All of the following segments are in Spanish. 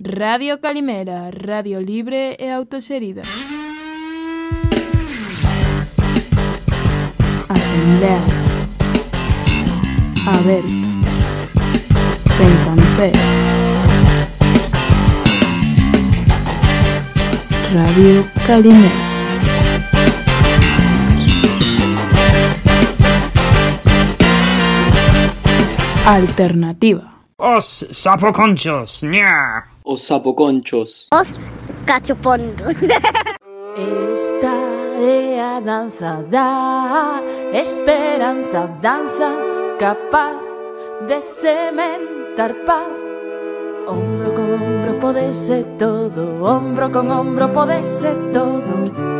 Radio Calimera, radio libre e autoserida. Asamblea. A ver. Sen café. Radio Calimera. Alternativa. Os sapoconchos, ña. Os sapoconchos. Os cachopondos. Esta é danza da esperanza, danza capaz de sementar paz. Hombro con hombro pode ser todo, hombro con hombro pode ser todo.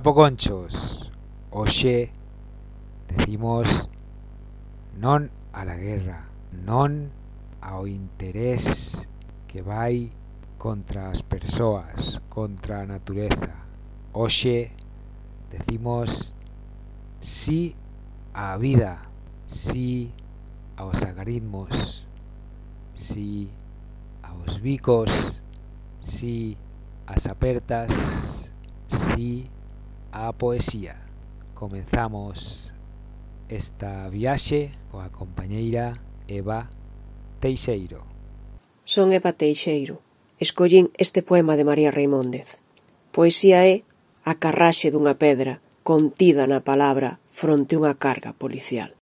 Sapoconchos, hoxe decimos non a la guerra, non ao interés que vai contra as persoas, contra a natureza. Hoxe decimos sí á vida, sí aos agarismos, sí aos bicos, sí ás apertas, sí a poesía. Comenzamos esta viaxe coa compañeira Eva Teixeiro. Son Eva Teixeiro. Escollín este poema de María Reimóndez. Poesía é a carraxe dunha pedra contida na palabra fronte unha carga policial.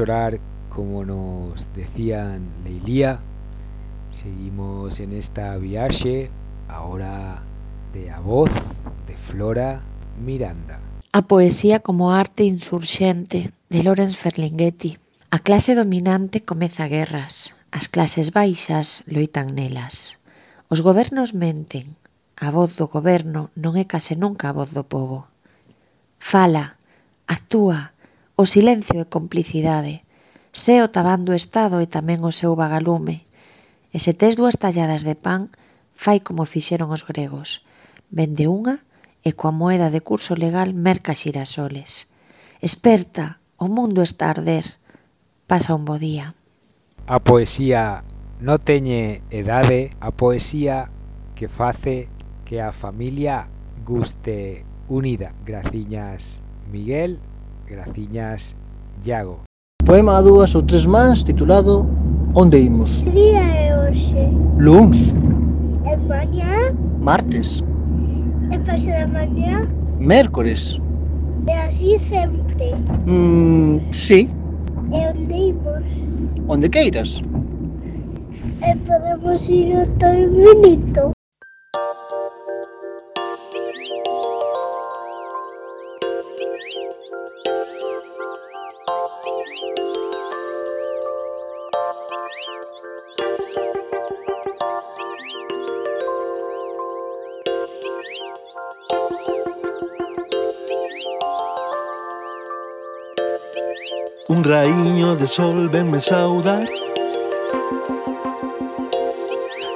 orar como nos decían Leilía. Seguimos en esta viaje ahora de a voz de Flora Miranda. A poesía como arte insurxente de Lorenz Ferlinghetti. A clase dominante comeza guerras, as clases baixas loitan nelas. Os gobernos menten, a voz do goberno non é case nunca a voz do povo. Fala, actúa, o silencio e complicidade, sé o tabán do Estado e tamén o seu vagalume, e se tes dúas talladas de pan, fai como fixeron os gregos, vende unha e coa moeda de curso legal merca xirasoles. Esperta, o mundo está a arder, pasa un bo día. A poesía non teñe edade, a poesía que face que a familia guste unida. Graciñas, Miguel. Graciñas Iago. Poema a dúas ou tres mans titulado Onde imos? Que día é hoxe? Luns. É mañá? Martes. E da mañá? Mércores. É así sempre. Mm, sí. E onde imos? Onde queiras. E podemos ir ao tal minuto. Un de sol venme saudar.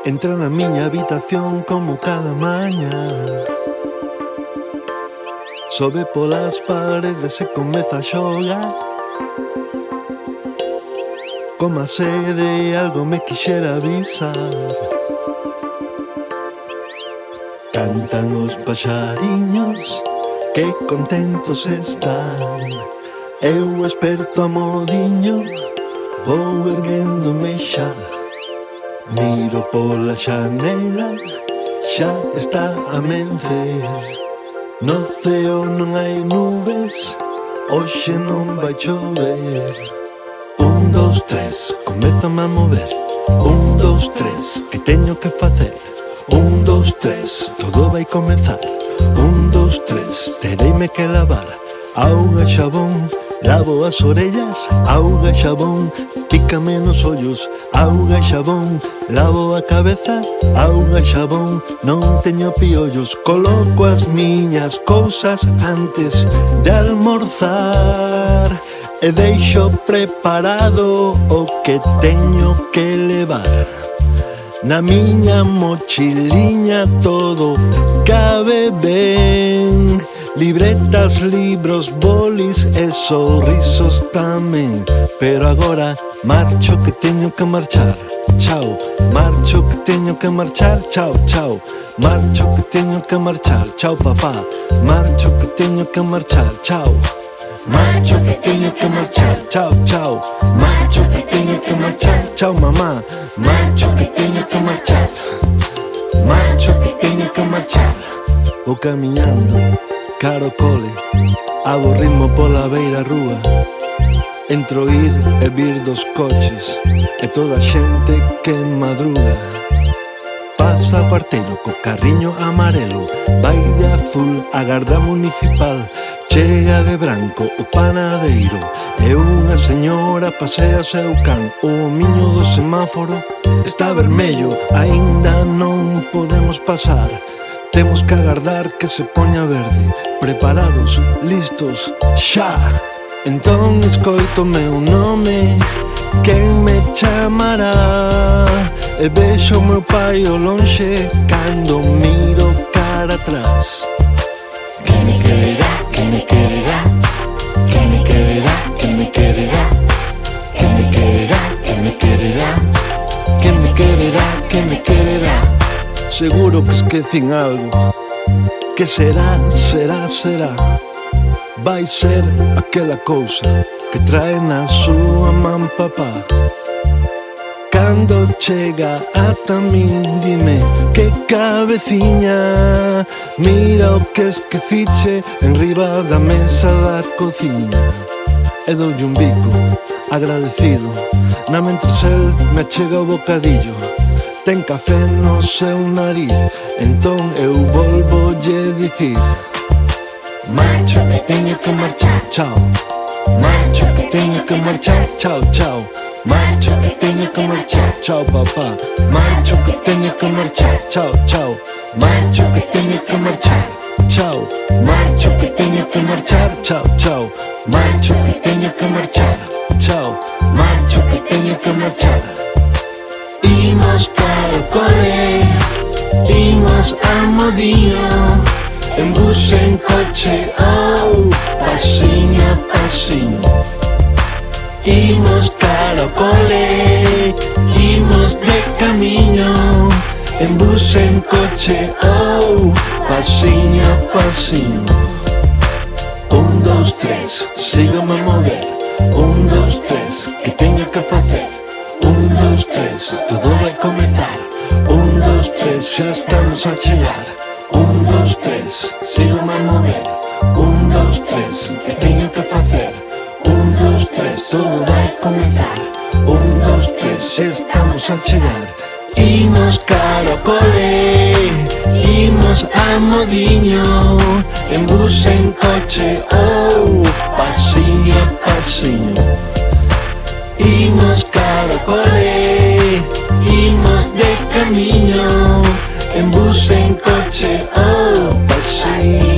Entra na miña habitación como cada mañá. Sobe polas paredes e comeza a xogar. Como a sede algo me quixera avisar. Cantan os paxariños que contentos están Eu esperto a modiño Vou erguéndome xa. Miro pola xanela Xa está a mencer. No ceo non hai nubes Hoxe non vai chover. Un, dos, tres, comezame a mover. Un, dos, tres, que teño que facer? Un, dos, tres, todo vai comezar. Un, dos, tres, tereime que lavar. Auga, xabón, Lavo as orellas, auga e xabón Pícame nos ollos, auga e xabón. Lavo a cabeza, auga e xabón Non teño piollos, coloco as miñas cousas Antes de almorzar E deixo preparado o que teño que levar. Na miña mochiliña todo cabe ben. Libretas, libros, bolis e sorrisos tamén. Pero agora marcho que teño que marchar. Chao, marcho que teño que marchar. Chao, chao, marcho que teño que marchar. Chao papá, marcho que teño que marchar. Chao Macho que tengo que marchar, chao, chao. Macho que tengo que marchar, chao mamá. Macho que tengo que marchar. Macho que tengo que marchar. Vou camiñando, caro cole, hago ritmo pola beira rúa. Entro ir e vir dos coches E toda a xente que madruga Pasa o parteiro co carriño amarelo Vai de azul a garda municipal Chega de branco o panadeiro E unha señora pasea seu can. O miño do semáforo está vermello Aínda non podemos pasar. Temos que agardar que se poña verde. Preparados, listos, xa! Entón escoito meu nome Quen me chamará? E vexo meu pai ao lonxe Cando miro cara atrás. Que me quererá? Me quererá Que me quererá, que me quererá Que me quererá, que me quererá Que me quererá, que me quererá Seguro que esquecin algo. Que será, será, será. Vai ser aquela cousa Que trae na súa man papá Cando chega ata min dime que cabeciña? Mira o que esqueciche en riba da mesa da cociña. E doulle un bico agradecido. Na mentres el me achega o bocadillo. Ten café no seu nariz Entón eu volvo lle dicir Macho que teño que marchar Chao. Macho que teño que marchar Chao, chao. Macho que teño que marchar, chao papá. Macho que teño que marchar, chao, chao. Macho que teño que marchar, chao. Macho que teño que marchar, chao, chao. Macho que teño que marchar, chao. Macho que teño que marchar. Imos para o cole Imos a modinho En bus, en coche, oh Pasiño pasiño Imos caro cole Imos de camiño En bus, en coche ou oh, Pasiño a pasiño. Un, dos, tres, sígome a mover. Un, dos, tres, que teño que facer Un, dos, tres, todo vai comezar Un, dos, tres, xa estamos a chegar Un, dos, tres, sígome a mover. Un, dos, tres, que teño que facer Un, dos, tres, todo vai comezar Un, dos, tres, estamos a chegar Imos cara ao cole Imos a modiño En bus, en coche, oh Pasiño a pasiño. Imos cara ao cole Imos de camiño En bus, en coche, oh a pasiño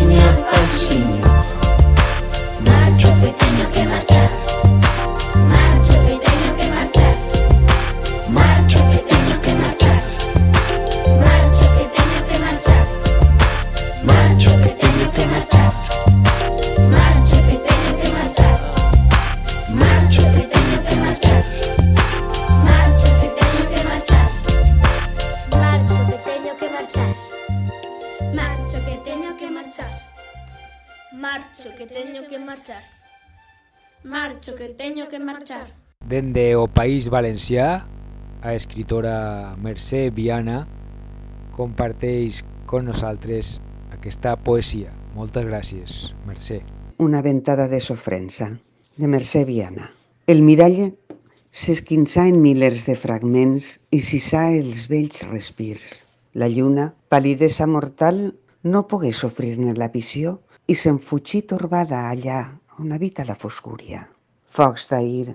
marchar Marcho que teño que marchar Dende o País Valencià, a escritora Mercè Viana comparteix con nosaltres aquesta poesia. Moltes gràcies, Mercè. Una ventada de sofrença, de Mercè Viana. El mirall s'esquinçà en milers de fragments i cissà els vells respirs. La lluna, palidesa mortal, no pogué sofrir-ne la visió i s'enfugí torbada allà on habita la foscúria. Focs d'ahir,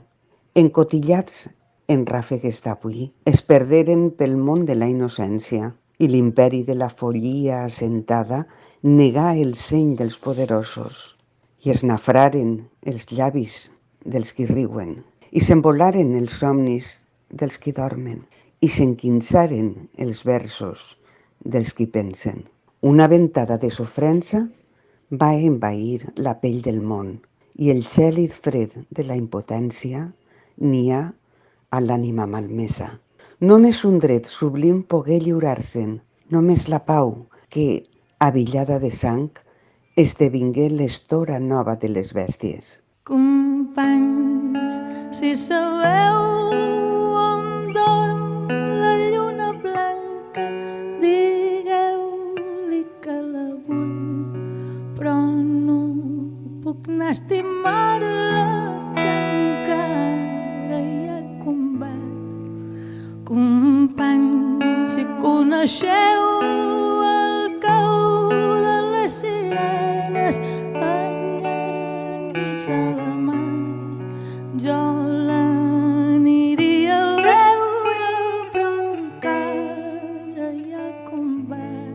encotillats en ràfegues d'avui, es perderen pel món de la innocència i l'imperi de la follia assentada negà el seny dels poderosos i es nafraren els llavis dels qui riuen i s'embolaren els somnis dels qui dormen i s'enquinçaren els versos dels qui pensen. Una ventada de sofrença va envair la pell del món i el gèlid fred de la impotència n'hi a l'ànima malmesa. Només un dret sublim pogué lliurar-se'n, només la pau que, avillada de sang, esdevingué l'estora nova de les bèsties. Companys, si sabeu puc anar a estimar-la, que encara hi ha combat. Companys, si coneixeu el cau de les sirenes, allà enmig de la mar, jo l'aniria a veure, però encara hi ha combat.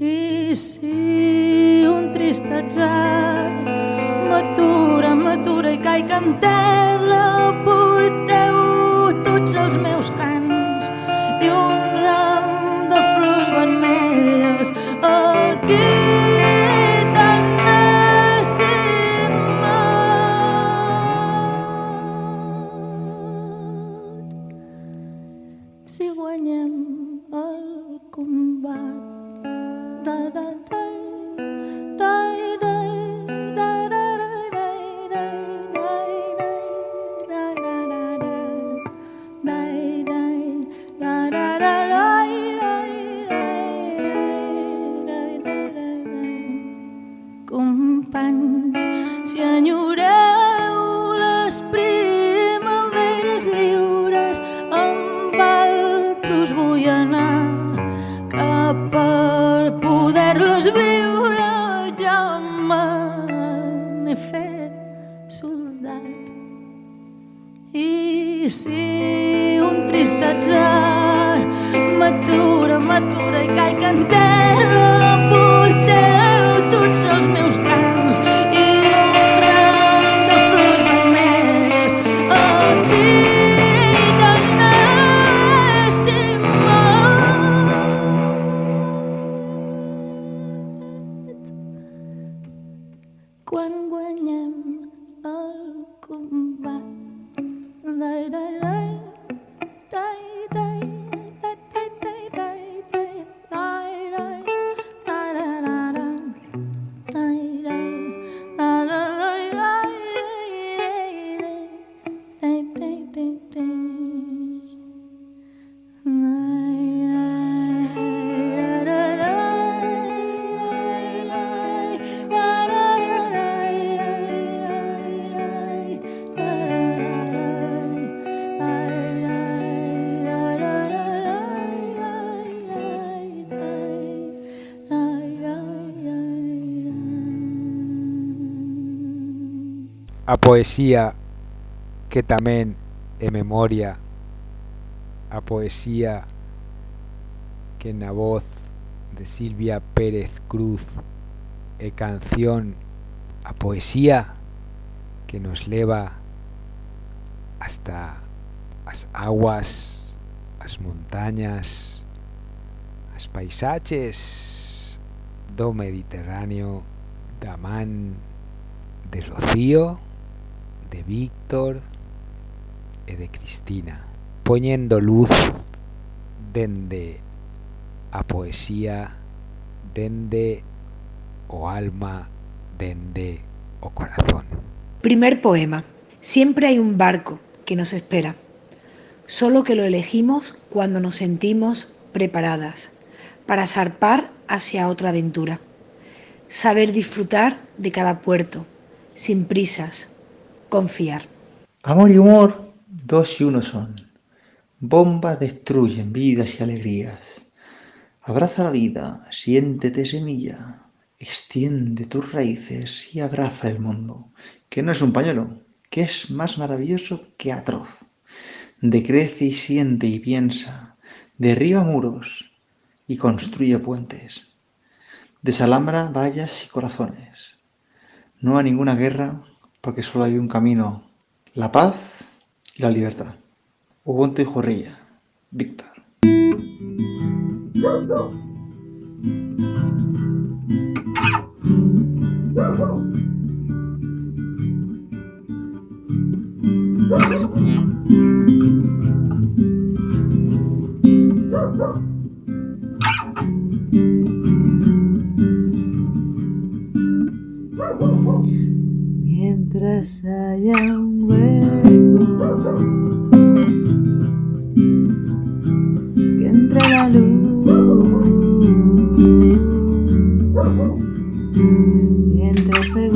I si un trist atzar I'm dead. Poesía que tamén é memoria, a poesía que na voz de Silvia Pérez Cruz e canción, a poesía que nos leva hasta as aguas, as montañas, as paisaches do Mediterráneo da man de Rocío, de Víctor e de Cristina, poñendo luz dende a poesía, dende o alma, dende o corazón. Primer poema. Siempre hay un barco que nos espera, solo que lo elegimos cuando nos sentimos preparadas para zarpar hacia otra aventura. Saber disfrutar de cada puerto, sin prisas, confiar. Amor y humor, dos y uno son. Bombas destruyen vidas y alegrías. Abraza la vida, siéntete semilla, extiende tus raíces y abraza el mundo, que no es un pañuelo, que es más maravilloso que atroz. Decrece y siente y piensa, derriba muros y construye puentes. Desalambra vallas y corazones. No a ninguna guerra porque solo hay un camino, la paz y la libertad. Ubuntu y Jorrilla, Víctor. Mientras haya un hueco que entre la luz, mientras hay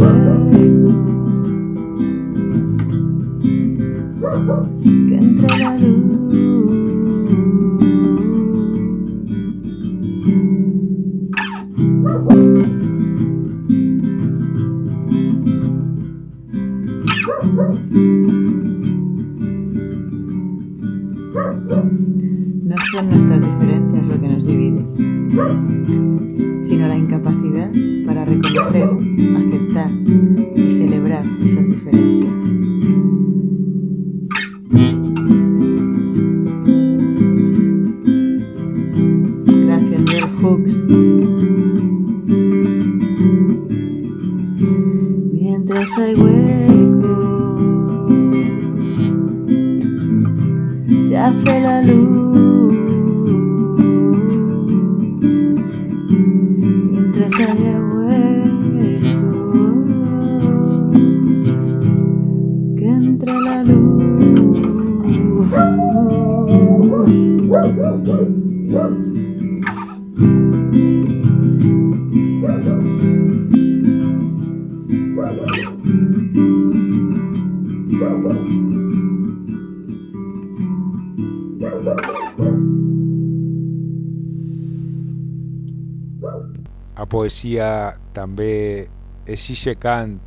poesía també exixe cant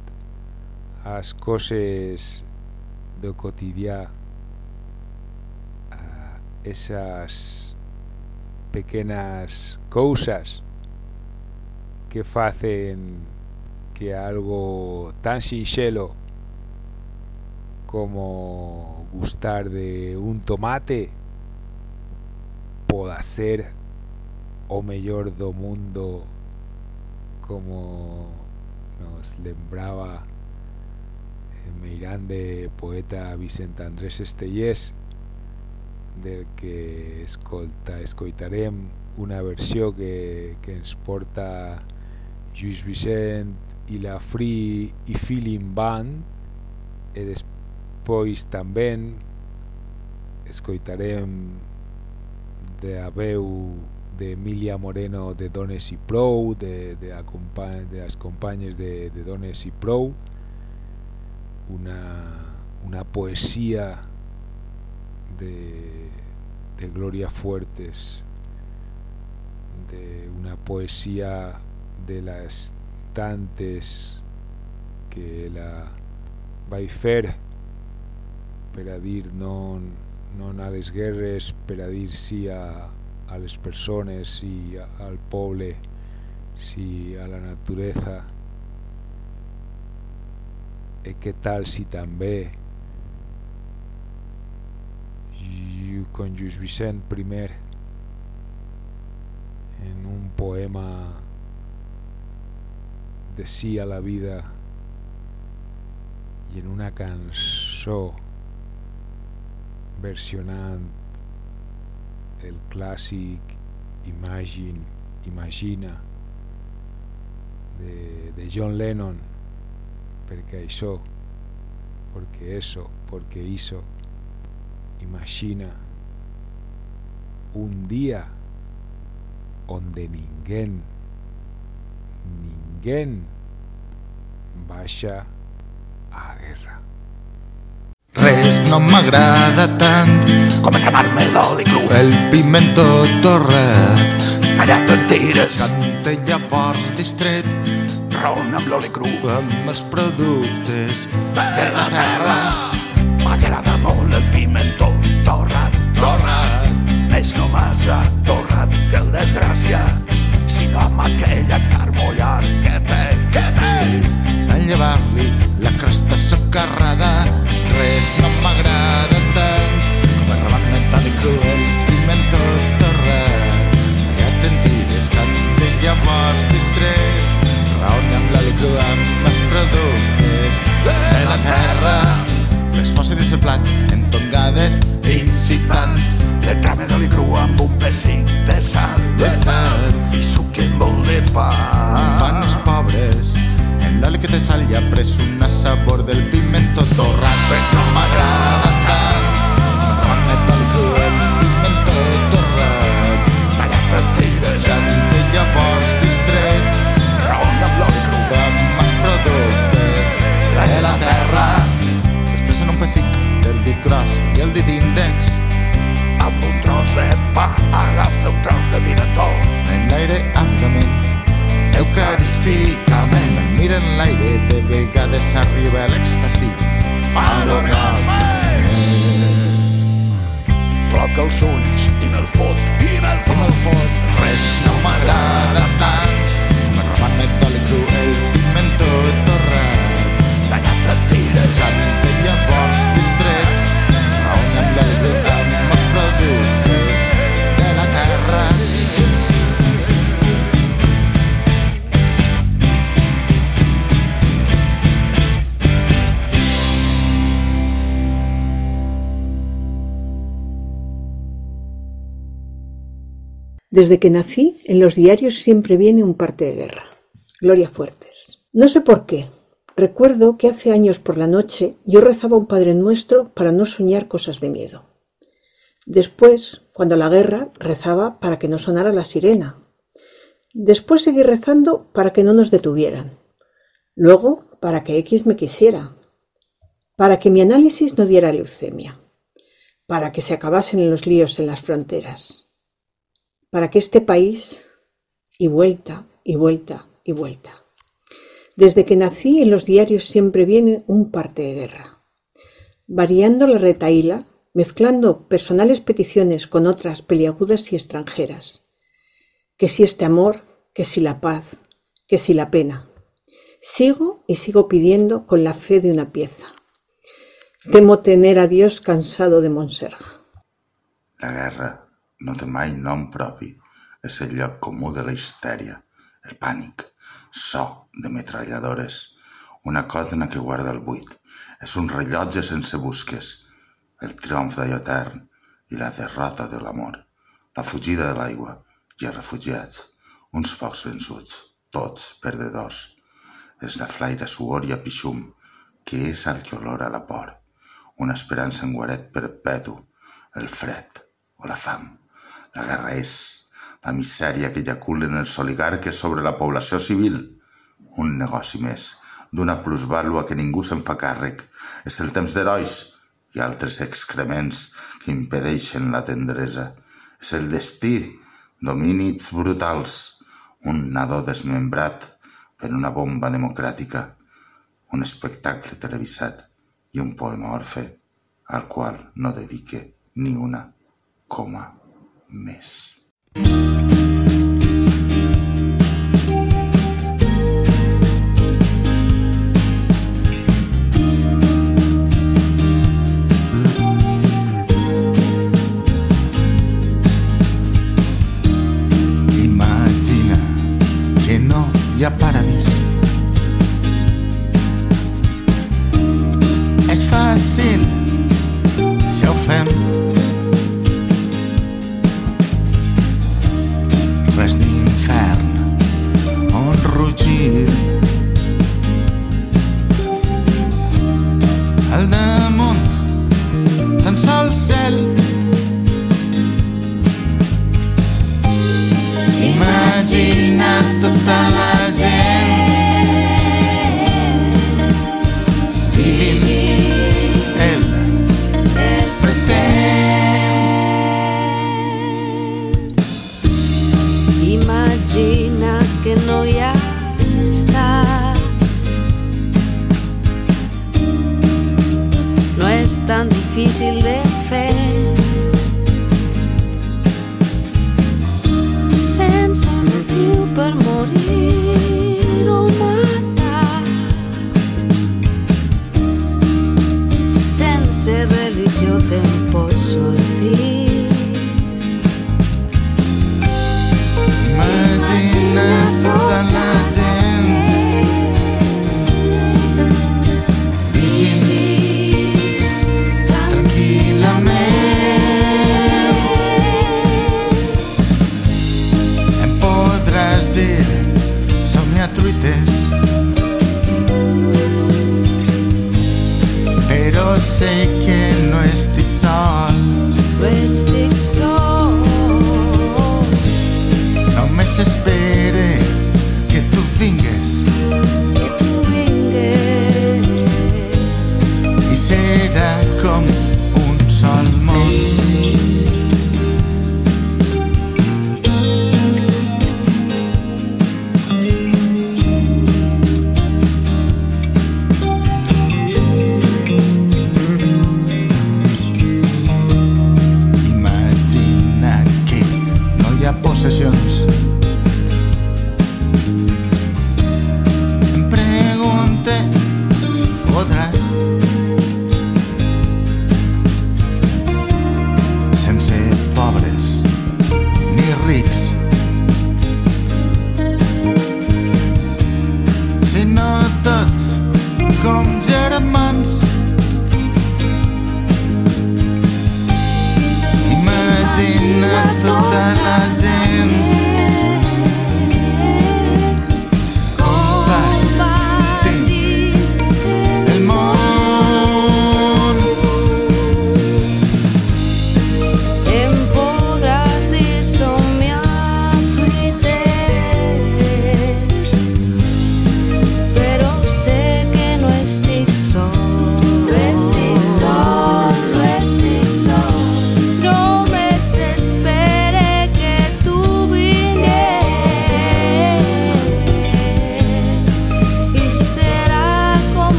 as coses do cotidià esas pequenas cousas que facen que algo tan sinxelo como gustar de un tomate poda ser o mellor do mundo como nos lembraba el meirande poeta Vicente Andrés Estellés del que escolta, escoitarem una versió que, que ens porta Lluís Vicent i la Free i Feeling Band e despois tamén escoitarem de a veu de Emilia Moreno de Dones i Prou de, de, de as companyes de, de Dones i Prou. Una, una poesía de, de Gloria Fuertes de una poesía de las tantes que la vai fer a dir non, non a les guerres per sí a, a les persones i al poble sí a la naturaleza e tal si també con Lluís Vicent primer en un poema de sí a la vida i en una cançó versionant el clàssic Imagine, Imagina de, John Lennon perquè això porque eso, porque hizo imagina un día onde ninguén ninguén vaya a guerra no m'agrada tant com cremar-me l'oli cru. El pimentó torrat, tallat en tires. Canta llavors distret, ron amb l'oli cru. Amb els productes de la terra. M'agrada molt el pimentó torrat. Torrat. Més no massa torrat que el desgràcia, sinó amb aquella carmollar plat, en tongades incitants. L'entrame d'oli cru amb un pessic de sal, de sal. i suc molt de pa. Pobres, en l'oli que té sal ha pres una sabor del pimentó torrat, però no m'agrada dit gros i el dit índex, amb un tros de pa agafa un tros de pimentó. En l'aire àvidament, eucarísticament, em mira en l'aire, de vegades arriba l'èxtasi. A l'orgasme! Cloca els ulls i me'l fot, i me'l fot. me'l fot. Res no m'agrada tant, com el ramat metàl·lic cru, el pimentó torrat. Tallat en tires, Canta llavors Desde que nací, en los diarios siempre viene un parte de guerra. Gloria Fuertes. No sé por qué. Recuerdo que hace años por la noche yo rezaba un Padre Nuestro para no soñar cosas de miedo. Después, cuando la guerra, rezaba para que no sonara la sirena. Después seguí rezando para que no nos detuvieran. Luego, para que X me quisiera. Para que mi análisis no diera leucemia. Para que se acabasen los líos en las fronteras para que este país, y vuelta, y vuelta, y vuelta. Desde que nací en los diarios siempre viene un parte de guerra. Variando la retaíla, mezclando personales peticiones con otras peliagudas y extranjeras. Que si este amor, que si la paz, que si la pena. Sigo y sigo pidiendo con la fe de una pieza. Temo tener a Dios cansado de Montserga. La guerra no té mai nom propi. El lloc comú de la histèria, el pànic, so de metralladores, una còdena que guarda el buit. És un rellotge sense busques, el triomf d'allò etern i la derrota de l'amor, la fugida de l'aigua i els refugiats, uns pocs vençuts, tots perdedors. És la flaire suor i apixum, que és el que olora la por, una esperança en guaret perpetu, el fred o la fam. La guerra és la misèria que ejaculen els oligarques sobre la població civil. Un negoci més, d'una plusvàlua que ningú se'n fa càrrec. És el temps d'herois i altres excrements que impedeixen la tendresa. És el destí d'homínids brutals, un nadó desmembrat per una bomba democràtica, un espectacle televisat i un poema orfe al qual no dedique ni una coma més. Imagina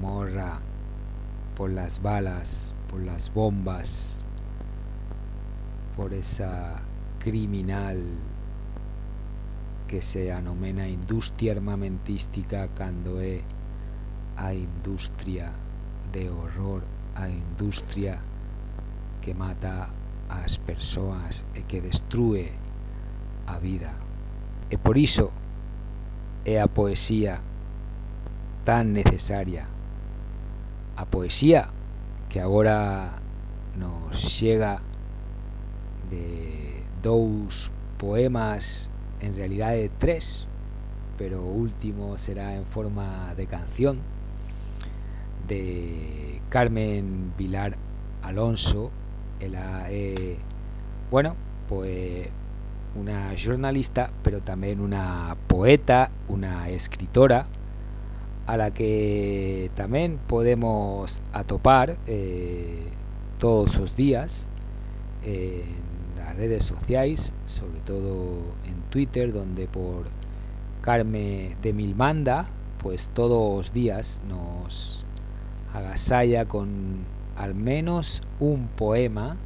morra por las balas, por las bombas, por esa criminal que se anomena industria armamentística cando é a industria de horror, a industria que mata ás persoas e que destrue a vida. E por iso é a poesía tan necesaria. A poesía que agora nos chega de dous poemas en realidade tres, pero último será en forma de canción de Carmen Vilar Alonso. Ela é, bueno, pues una jornalista, pero tamén unha poeta, unha escritora, a la que tamén podemos atopar eh, todos os días en las redes sociais, sobre todo en Twitter, donde por Carme de Milmanda, pues todos os días nos agasalla con al menos un poema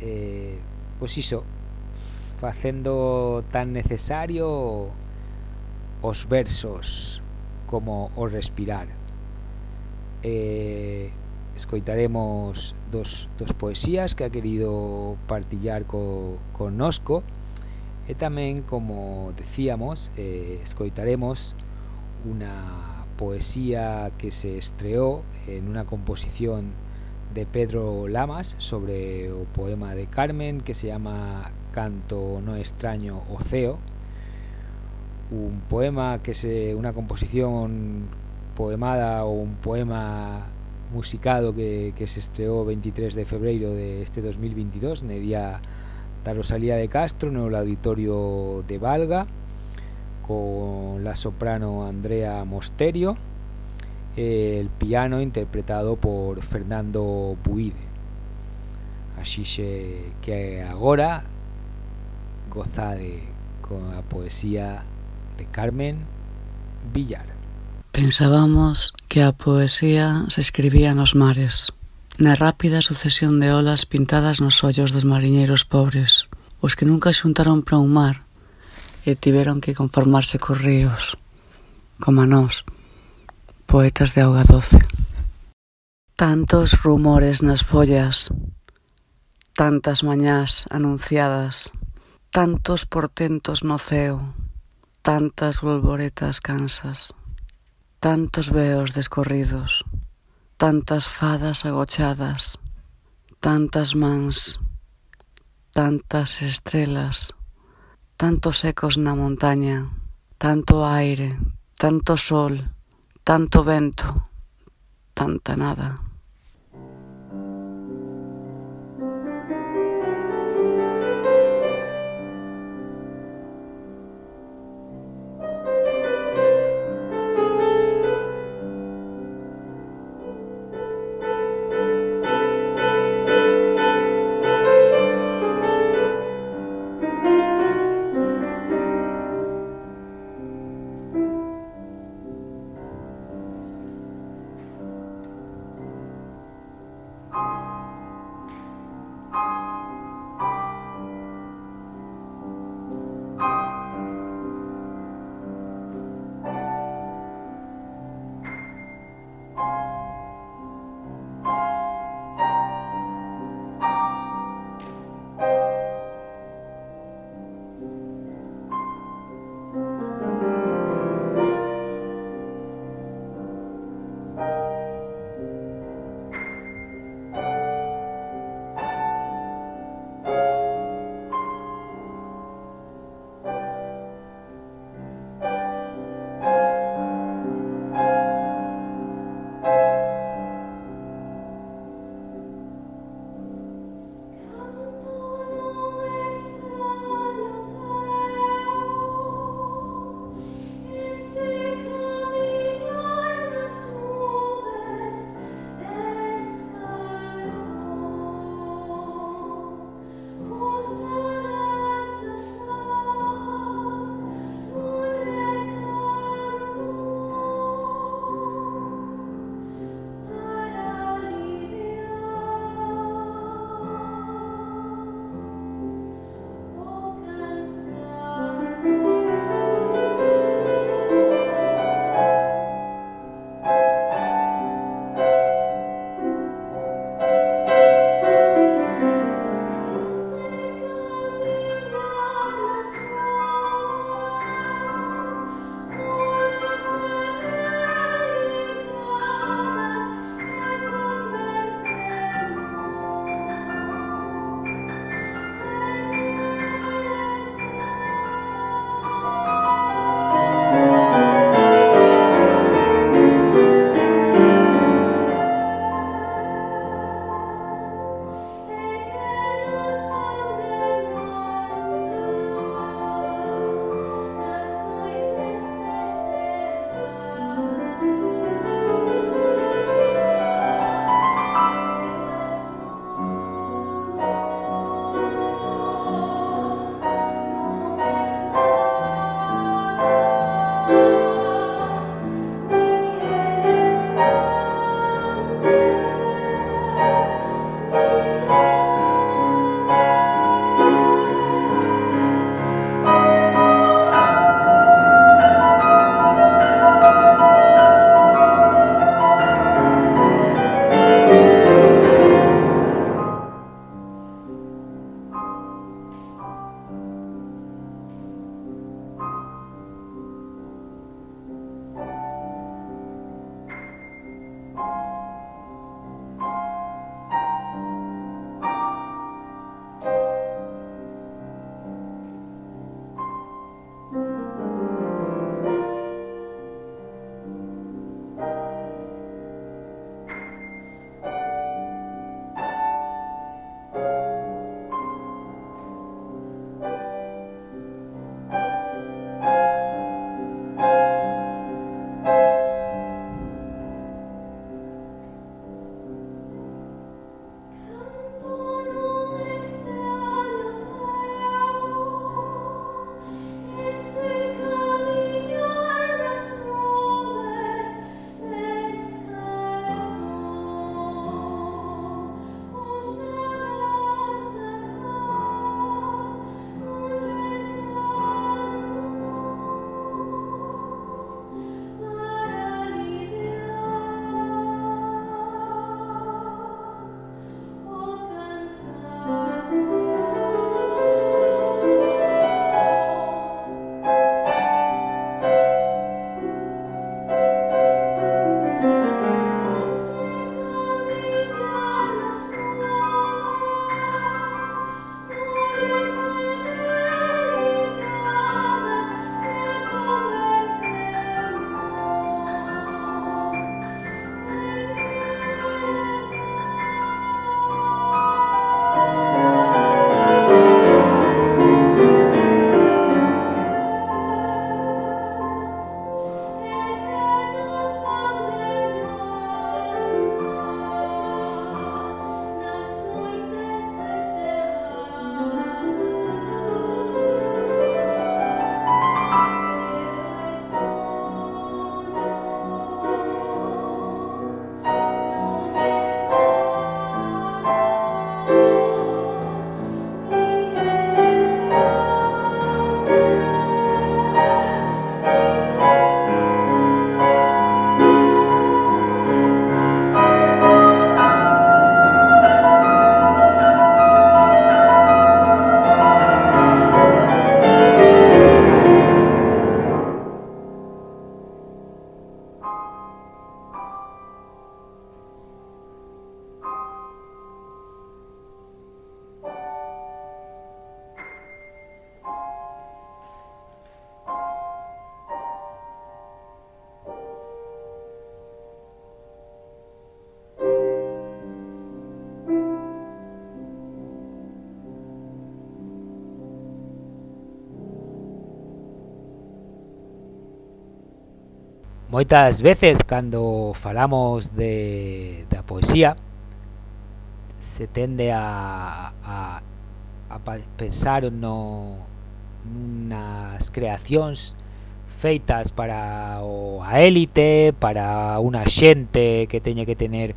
eh, pues iso facendo tan necesario os versos como o respirar. Eh, escoitaremos dos, dos poesías que ha querido partillar co, nosco e tamén como decíamos eh, una poesía que se estreó en una composición de Pedro Lamas sobre o poema de Carmen que se llama Canto no extraño Oceo un poema que se una composición poemada o un poema musicado que, que se estreó 23 de febreiro de este 2022 en el día da Rosalía de Castro no auditorio de Valga con la soprano Andrea Mosterio, el piano interpretado por Fernando Buide. Así que ahora gozade con la poesía de Carmen Villar. Pensábamos que a poesía se escribía nos mares, na rápida sucesión de olas pintadas nos ollos dos mariñeiros pobres, os que nunca xuntaron para un mar e tiveron que conformarse cos ríos, como a nós, poetas de auga doce. Tantos rumores nas follas, tantas mañás anunciadas, tantos portentos no ceo, tantas volvoretas cansas, tantos veos descorridos, tantas fadas agochadas, tantas mans, tantas estrelas, tantos ecos na montaña, tanto aire, tanto sol, tanto vento, tanta nada. Moitas veces cando falamos de, poesía se tende a, a, a pensar no nas creacións feitas para o a élite, para unha xente que teña que tener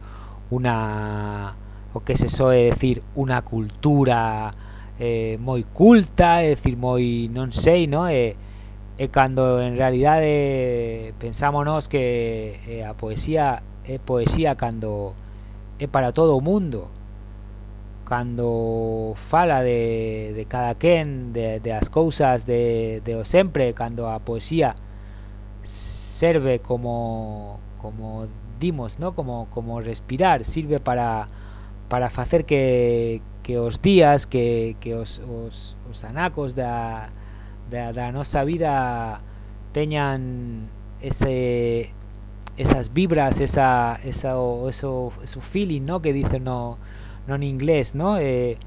unha o que se soe decir unha cultura eh, moi culta, é dicir moi non sei, no? E, Eh, e cando en realidade eh, pensámonos que eh, a poesía é poesía cando é para todo o mundo. Cando fala de, de cada quen de, de as cousas de, de o sempre cando a poesía serve como como dimos no? Como como respirar sirve para para facer que, que os días que, que os, os, os anacos da, da, da nosa vida teñan ese esas vibras, esa, esa eso, eso feeling, ¿no? que dicen no, no en inglés, ¿no? Eh,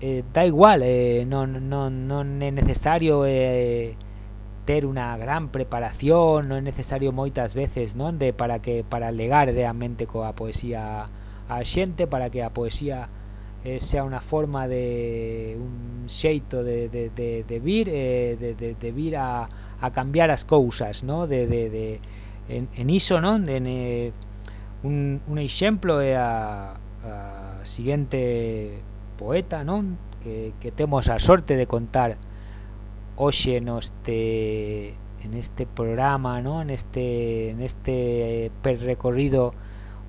eh, da igual, eh, non, non, non é necesario eh, unha gran preparación, non é necesario moitas veces, non, de para que para legar realmente coa poesía a xente, para que a poesía eh, sea unha forma de un xeito de, de, de, de vir eh, de, de, vir a, a cambiar as cousas no? de, de, de, en, en iso non? En, eh, un, un exemplo é a, a poeta non? Que, que temos a sorte de contar hoxe noste en este programa, ¿no? en este en este percorrido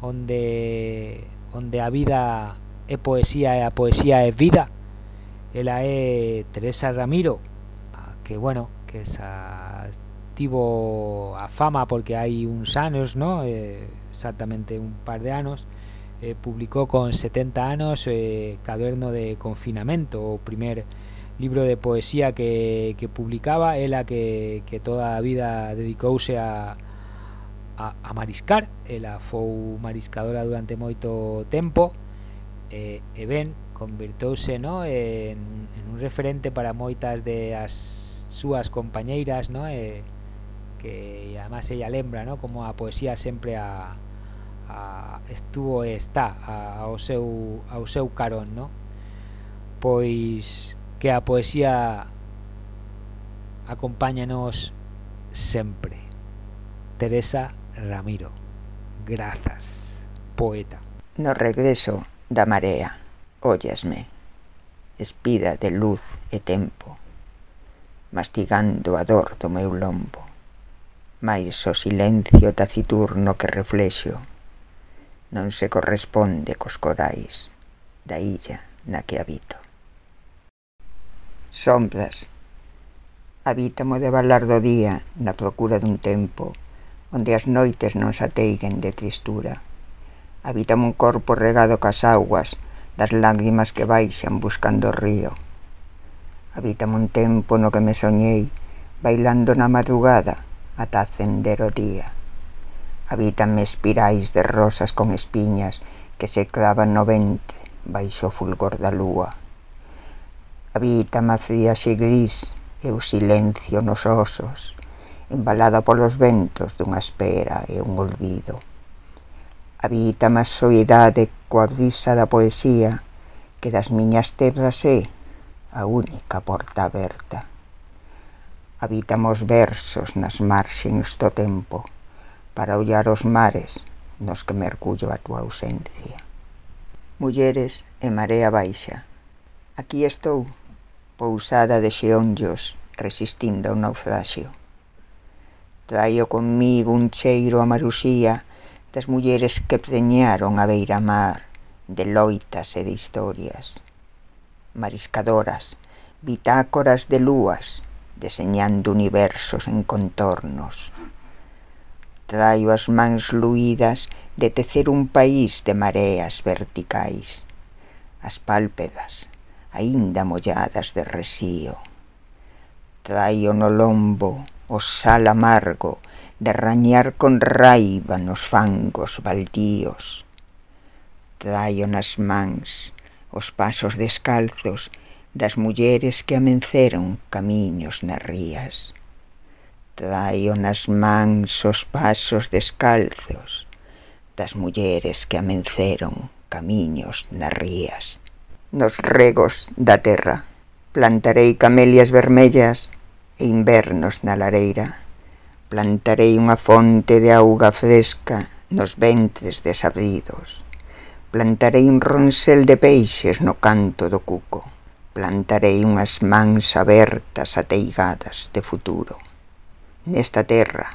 onde onde a vida é poesía e poesía é vida. Ela é Teresa Ramiro. Que bueno que esa tivo a fama porque hai uns anos no eh, exactamente un par de anos eh, publicou con 70 anos eh, Caderno de Confinamento o primer libro de poesía que, que publicaba. Ela que, que toda a vida dedicouse a, a, a mariscar. Ela fou mariscadora durante moito tempo eh, e ben convirtouse no, en, en un referente para moitas de as súas compañeiras no, e, que además ella lembra no, como a poesía sempre a, a estuvo e está a, ao, seu, ao seu carón no? pois que a poesía acompáñanos sempre. Teresa Ramiro Grazas, poeta. No regreso da marea, óllesme, espida de luz e tempo, mastigando a dor do meu lombo, mais o silencio taciturno que reflexo non se corresponde cos corais da illa na que habito. Sombras, habítamo de balar do día na procura dun tempo onde as noites non sateiguen de tristura, habítame un corpo regado cas augas das lágrimas que baixan buscando o río. Habítame un tempo no que me soñei, bailando na madrugada ata acender o día. Habítame espirais de rosas con espiñas que se clavan no ventre baixo o fulgor da lúa. Habítame a fría xe gris e o silencio nos osos, embalada polos ventos dunha espera e un olvido habita máis soidade coa brisa da poesía que das miñas terras é a única porta aberta. Habitamos versos nas marxens do tempo para ollar os mares nos que mergullo a tua ausencia. Mulleres e marea baixa, aquí estou, pousada de xeonllos, resistindo ao naufraxio. Traio conmigo un cheiro a marusía estas mulleres que preñaron a beira mar de loitas e de historias. Mariscadoras, bitácoras de lúas, deseñando universos en contornos. Traio as mans luídas de tecer un país de mareas verticais. As pálpedas, aínda molladas de resío. Traio no lombo o sal amargo de rañar con raiva nos fangos baldíos. Traio nas mans os pasos descalzos das mulleres que amenceron camiños nas rías. Traio nas mans os pasos descalzos das mulleres que amenceron camiños nas rías. Nos regos da terra plantarei camelias vermellas e invernos na lareira plantarei unha fonte de auga fresca nos ventres desabridos. Plantarei un ronsel de peixes no canto do cuco. Plantarei unhas mans abertas ateigadas de futuro. Nesta terra,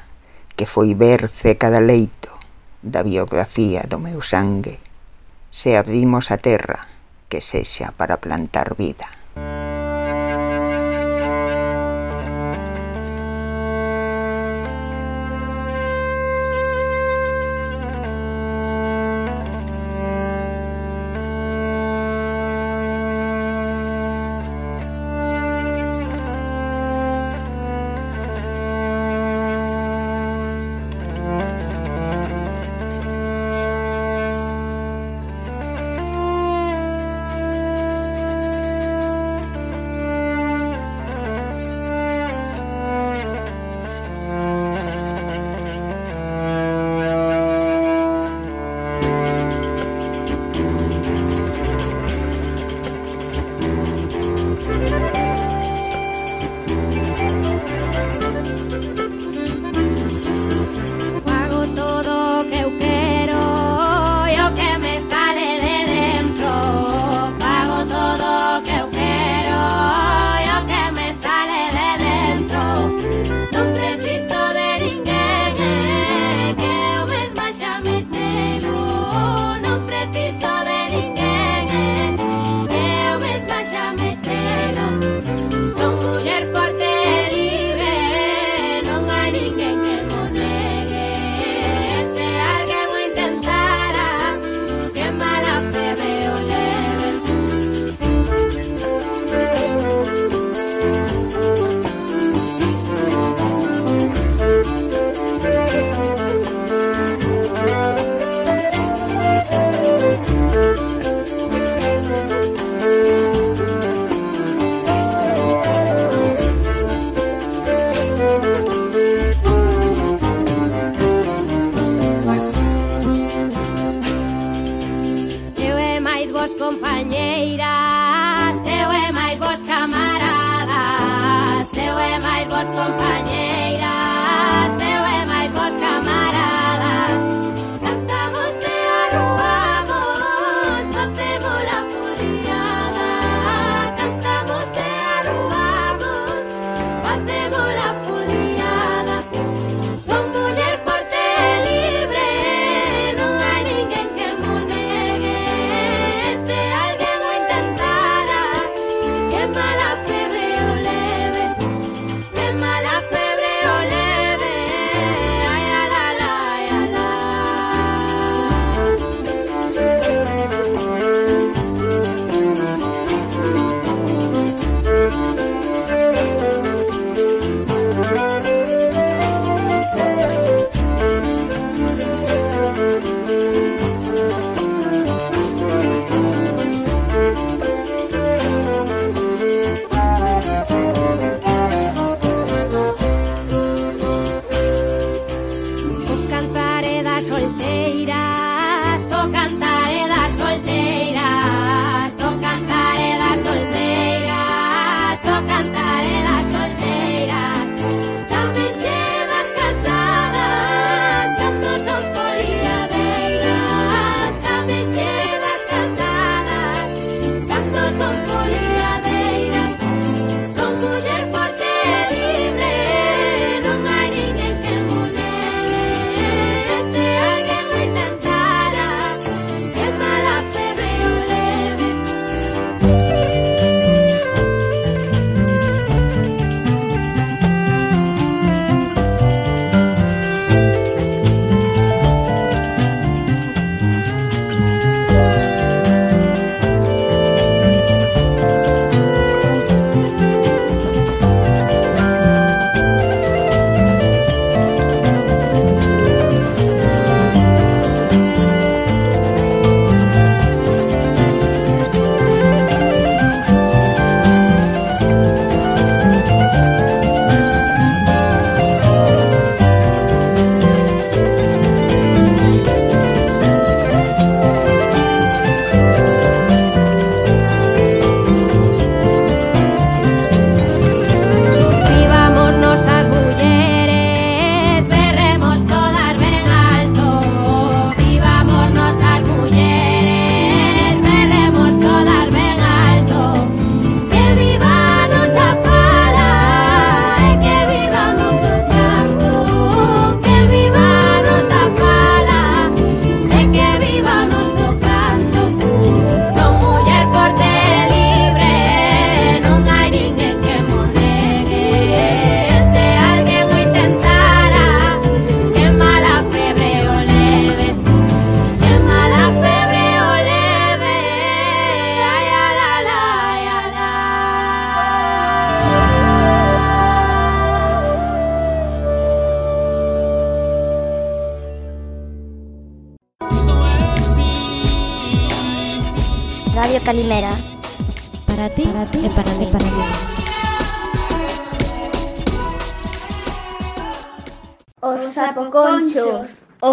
que foi berce cada leito da biografía do meu sangue, se abrimos a terra que sexa para plantar vida.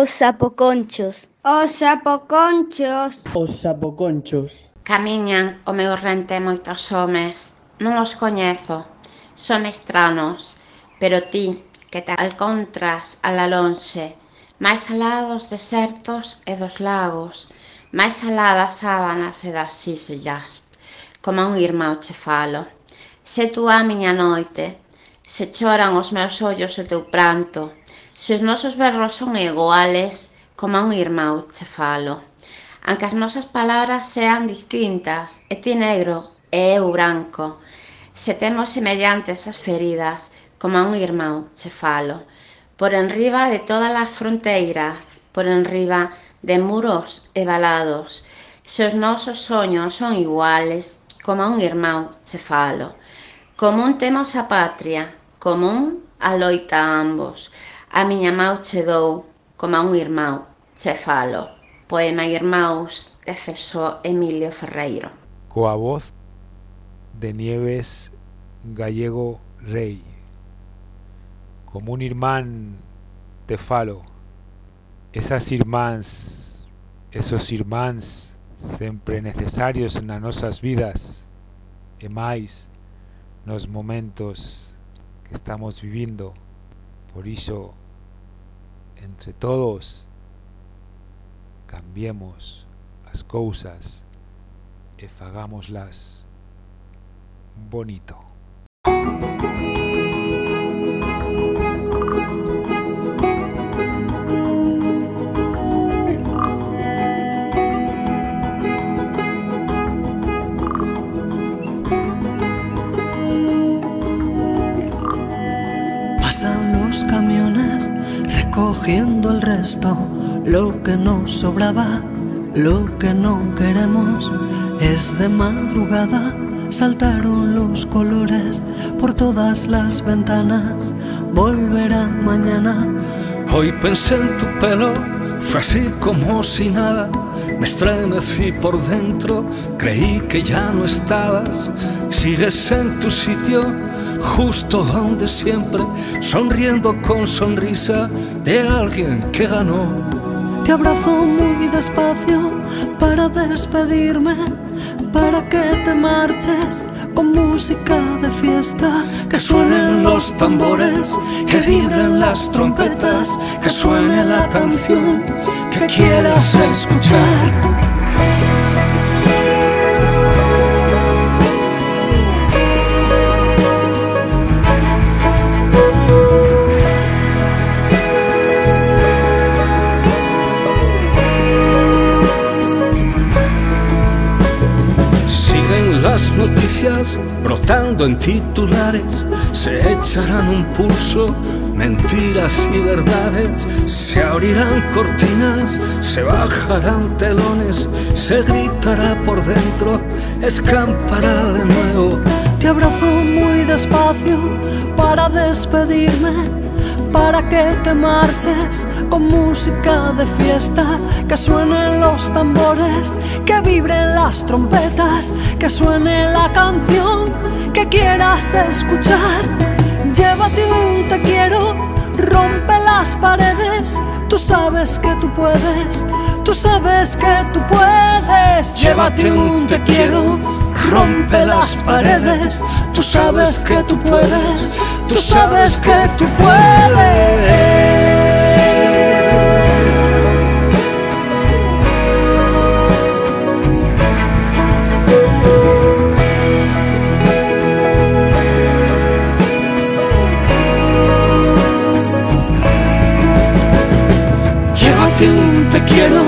Os sapoconchos. Os sapoconchos. Os sapoconchos. Camiñan o meu rente moitos homes. Non os coñezo. Son estranos. Pero ti, que te alcontras a la lonxe, máis alá dos desertos e dos lagos, máis alá das sábanas e das xísillas. Como un irmão che falo. Se tú a miña noite, se choran os meus ollos o teu pranto, Se os nosos berros son iguales, como a un irmão che falo. Anque as nosas palabras sean distintas, e ti negro e eu branco. Se temos semellantes as feridas, como a un irmão che falo. Por enriba de todas as fronteiras, por enriba de muros e valados. Se os nosos soños son iguales, como a un irmão che falo. Común temos a patria, común a loita a ambos. A miña mau che como un irmão che falo. Poema Irmãos de Celso Emilio Ferreiro. Coa voz de Nieves Gallego Rey. Como un irmán te falo. Esas irmáns, esos irmáns sempre necesarios nas nosas vidas e máis nos momentos que estamos vivindo. Por iso, entre todos, cambiemos as cousas e fagámoslas bonito. Recogiendo el resto, lo que nos sobraba, lo que no queremos. Es de madrugada, saltaron los colores por todas las ventanas. Volverá mañana. Hoy pensé en tu pelo, fue así como si nada. Me estremecí por dentro, creí que ya no estabas. Sigues en tu sitio, justo donde siempre, sonriendo con sonrisa de alguien que ganó. Te abrazo muy despacio para despedirme, para que te marches con música de fiesta. Que suenen los tambores, que vibren las trompetas, que suene la canción que quieras escuchar. Las noticias brotando en titulares, se echarán un pulso, mentiras y verdades, se abrirán cortinas, se bajarán telones, se gritará por dentro, escampará de nuevo. Te abrazo muy despacio para despedirme, para que te marches con música de fiesta, que suenen los tambores, que vibren las trompetas, que suene la canción que quieras escuchar. Llévate un te quiero, rompe las paredes, tú sabes que tú puedes, tú sabes que tú puedes. Llévate un te quiero, rompe las paredes, tú sabes que tú puedes, tú sabes que tú puedes. Llévate te quiero,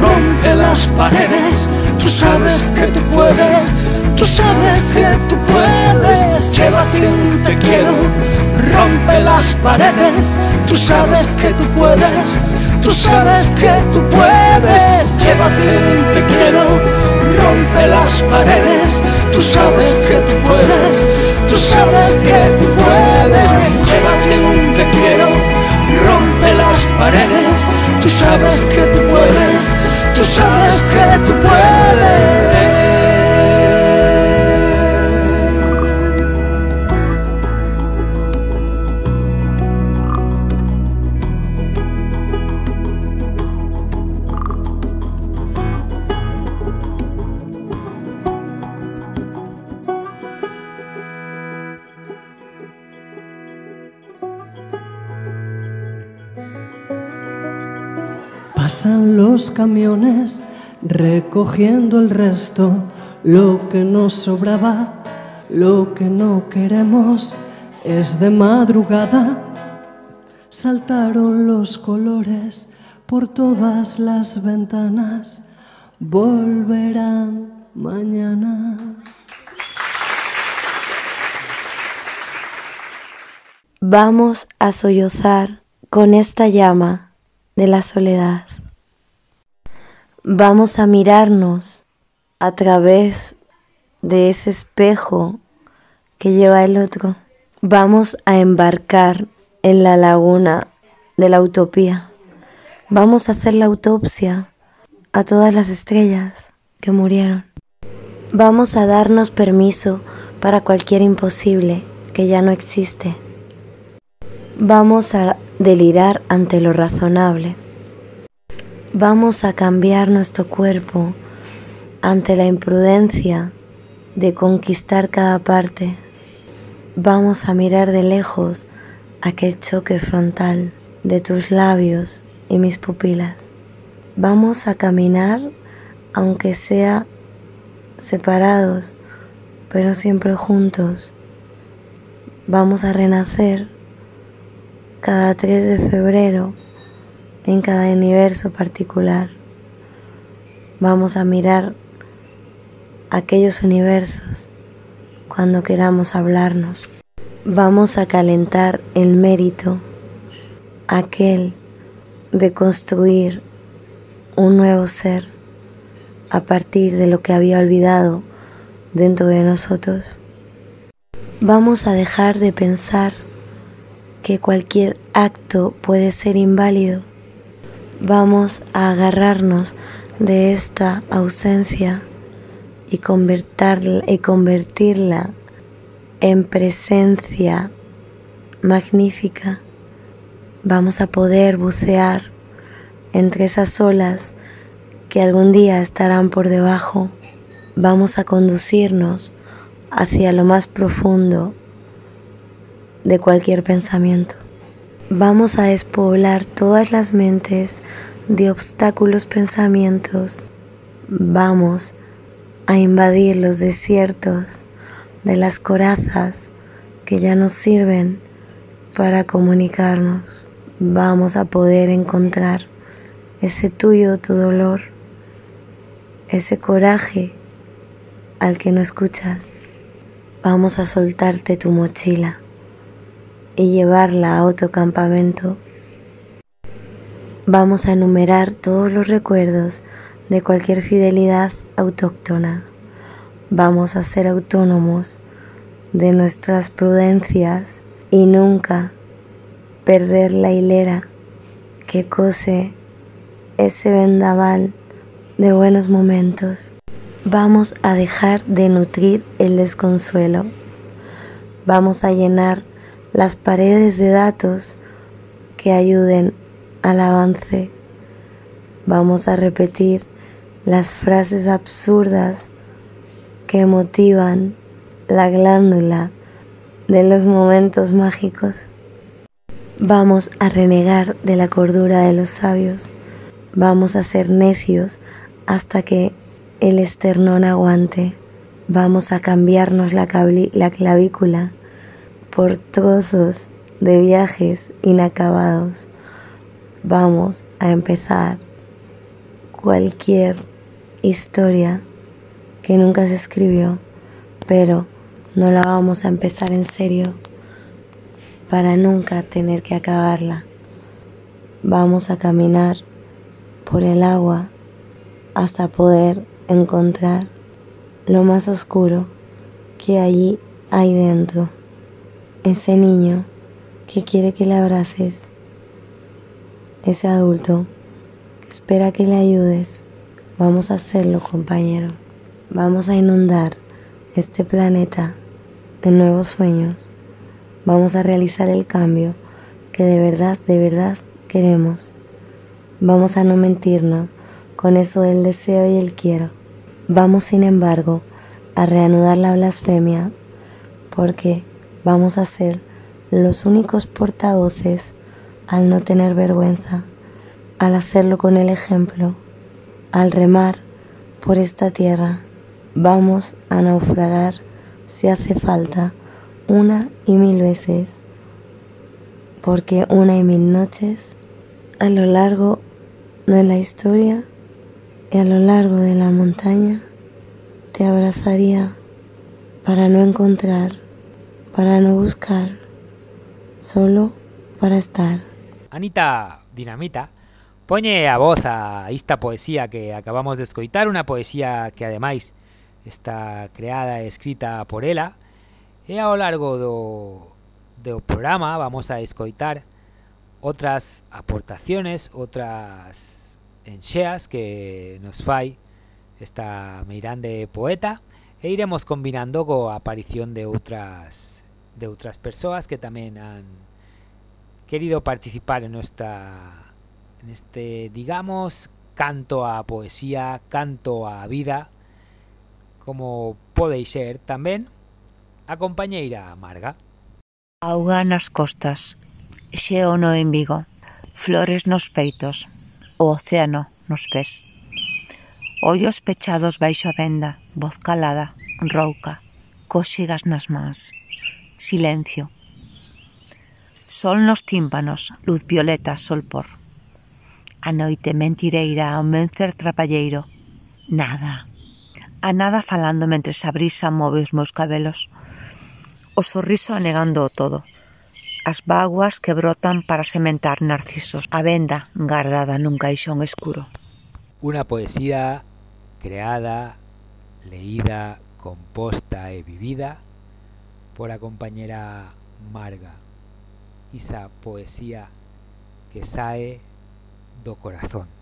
rompe las paredes, tú sabes que tú puedes, tú sabes que tú puedes. Llévate un te quiero, rompe las paredes, tú sabes que tú puedes, tú sabes que tú puedes. Llévate un te quiero, rompe las paredes, tú sabes que tú puedes, tú sabes que tú puedes. Llévate un te quiero, rompe las paredes, tú sabes que tú puedes, tú sabes que tú puedes. Recogiendo el resto, lo que nos sobraba, lo que no queremos es de madrugada. Saltaron los colores por todas las ventanas, volverán mañana. Vamos a sollozar con esta llama de la soledad. Vamos a mirarnos a través de ese espejo que lleva el otro. Vamos a embarcar en la laguna de la utopía. Vamos a hacer la autopsia a todas las estrellas que murieron. Vamos a darnos permiso para cualquier imposible que ya no existe. Vamos a delirar ante lo razonable. Vamos a cambiar nuestro cuerpo ante la imprudencia de conquistar cada parte. Vamos a mirar de lejos aquel choque frontal de tus labios y mis pupilas. Vamos a caminar aunque sea separados, pero siempre juntos. Vamos a renacer cada 3 de febrero en cada universo particular. Vamos a mirar aquellos universos cuando queramos hablarnos. Vamos a calentar el mérito, aquel de construir un nuevo ser a partir de lo que había olvidado dentro de nosotros. Vamos a dejar de pensar que cualquier acto puede ser inválido. Vamos a agarrarnos de esta ausencia y convertirla, en presencia magnífica. Vamos a poder bucear entre esas olas que algún día estarán por debajo. Vamos a conducirnos hacia lo más profundo de cualquier pensamiento. Vamos a despoblar todas las mentes de obstáculos pensamientos. Vamos a invadir los desiertos de las corazas que ya nos sirven para comunicarnos. Vamos a poder encontrar ese tuyo, tu dolor, ese coraje al que no escuchas. Vamos a soltarte tu mochila y llevarla a otro campamento, vamos a enumerar todos los recuerdos de cualquier fidelidad autóctona. Vamos a ser autónomos de nuestras prudencias y nunca perder la hilera que cose ese vendaval de buenos momentos. Vamos a dejar de nutrir el desconsuelo. Vamos a llenar las paredes de datos que ayuden al avance. Vamos a repetir las frases absurdas que motivan la glándula de los momentos mágicos. Vamos a renegar de la cordura de los sabios. Vamos a ser necios hasta que el esternón aguante. Vamos a cambiarnos la, la clavícula por trozos de viajes inacabados. Vamos a empezar cualquier historia que nunca se escribió, pero no la vamos a empezar en serio para nunca tener que acabarla. Vamos a caminar por el agua hasta poder encontrar lo más oscuro que allí hay dentro ese niño que quiere que le abraces, ese adulto que espera que le ayudes. Vamos a hacerlo, compañero. Vamos a inundar este planeta de nuevos sueños. Vamos a realizar el cambio que de verdad, de verdad queremos. Vamos a no mentirnos con eso del deseo y el quiero. Vamos, sin embargo, a reanudar la blasfemia porque vamos a ser los únicos portavoces al no tener vergüenza. al hacerlo con el ejemplo, al remar por esta tierra, vamos a naufragar si hace falta una y mil veces, porque una y mil noches a lo largo de la historia y a lo largo de la montaña te abrazaría para no encontrar, para no buscar, solo para estar. Anita Dinamita poñe a voz a esta poesía que acabamos de escoitar, una poesía que ademais está creada e escrita por ela, e ao largo do, do programa vamos a escoitar outras aportaciones, outras enxeas que nos fai esta meirande poeta e iremos combinando co aparición de outras de outras persoas que tamén han querido participar en esta este digamos, canto á poesía, canto á vida, como podeis ser tamén a compañeira Marga. Auga nas costas, xeo no en Vigo, flores nos peitos, o océano nos pés. Ollos pechados baixo a venda, voz calada, rouca, cóxigas nas mans silencio. Sol nos tímpanos, luz violeta, solpor. A noite mentireira, ao mencer trapalleiro. Nada. A nada falando mentre a brisa move os meus cabelos. O sorriso anegando o todo. As vaguas que brotan para sementar narcisos. A venda guardada nun caixón escuro. Una poesía creada, leída, composta e vivida por a compañera Marga. Esa poesía que sae do corazón.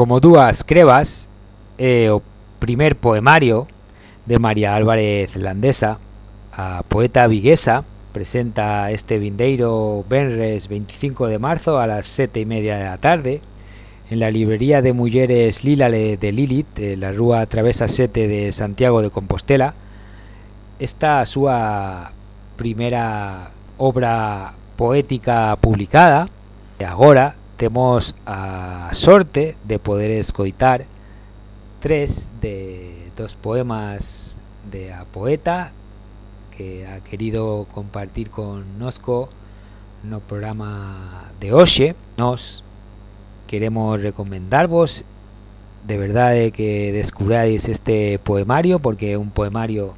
Como dúas crevas é o primer poemario de María Álvarez Landesa, a poeta viguesa, presenta este vindeiro Benres 25 de marzo a las sete e media da tarde en la librería de mulleres Lílale de Lilith, en la rúa Travesa 7 de Santiago de Compostela. Esta súa primeira obra poética publicada e agora temos a sorte de poder escoitar tres de dos poemas de a poeta que ha querido compartir con nosco no programa de hoxe. Nos queremos recomendarvos de verdade que descubráis este poemario porque un poemario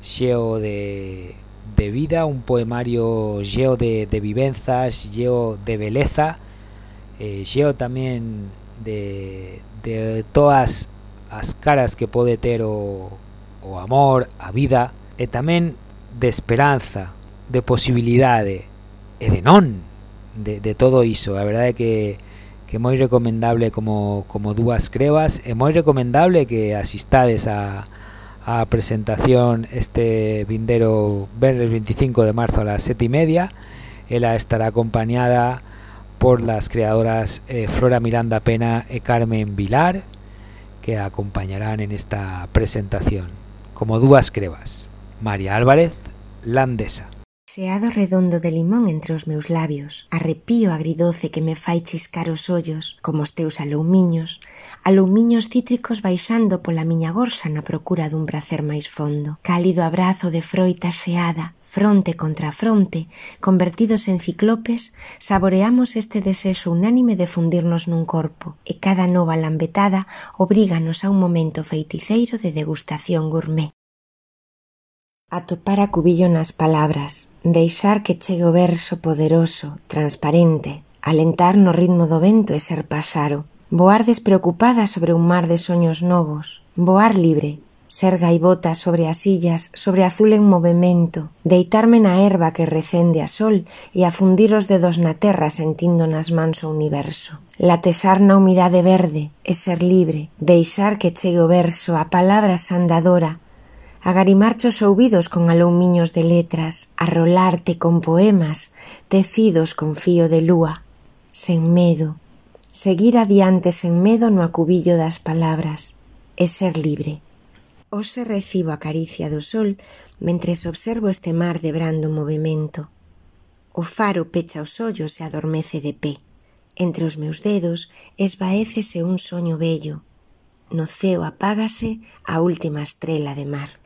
xeo de, de vida, un poemario xeo de, de vivenzas, de beleza, eh, xeo tamén de, de todas as caras que pode ter o, amor, a vida, e tamén de esperanza, de posibilidade, e de non de, de todo iso. A verdade é que que é moi recomendable como, como dúas crevas é moi recomendable que asistades a, a presentación este vindero Venres 25 de marzo a las 7 y media ela estará acompañada por las creadoras eh, Flora Miranda Pena y Carmen Vilar, que acompañarán en esta presentación, como dúas crevas, María Álvarez, Landesa. Seado redondo de limón entre os meus labios, arrepío agridoce que me fai chiscar os ollos, como os teus aloumiños, aloumiños cítricos baixando pola miña gorsa na procura dun prazer máis fondo, cálido abrazo de froita seada, fronte contra fronte, convertidos en ciclopes, saboreamos este deseso unánime de fundirnos nun corpo, e cada nova lambetada obríganos a un momento feiticeiro de degustación gourmet. Atopar a cubillo nas palabras, deixar que chegue o verso poderoso, transparente, alentar no ritmo do vento e ser pasaro, voar despreocupada sobre un mar de soños novos, voar libre, ser gaivota sobre as illas, sobre azul en movimento, deitarme na erva que recende a sol e afundir os dedos na terra sentindo nas mans o universo. Latesar na humidade verde e ser libre, deixar que chegue o verso, a palabra sandadora, agarimar os ouvidos con aloumiños de letras, arrolarte con poemas, tecidos con fío de lúa, sen medo, seguir adiante sen medo no acubillo das palabras, e ser libre. Hoxe recibo a caricia do sol mentres observo este mar de brando movimento. O faro pecha os ollos e adormece de pé. Entre os meus dedos esvaécese un soño bello. No ceo apágase a última estrela de mar.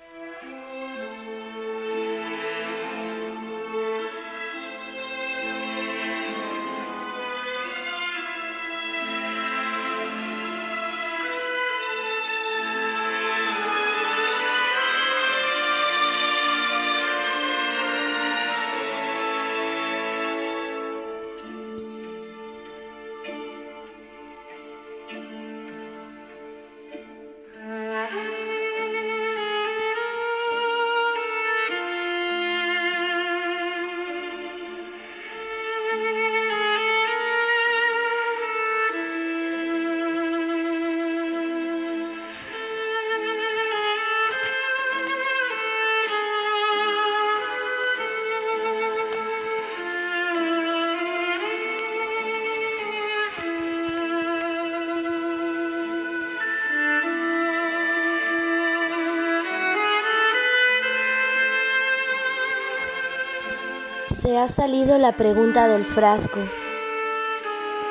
La pregunta del frasco,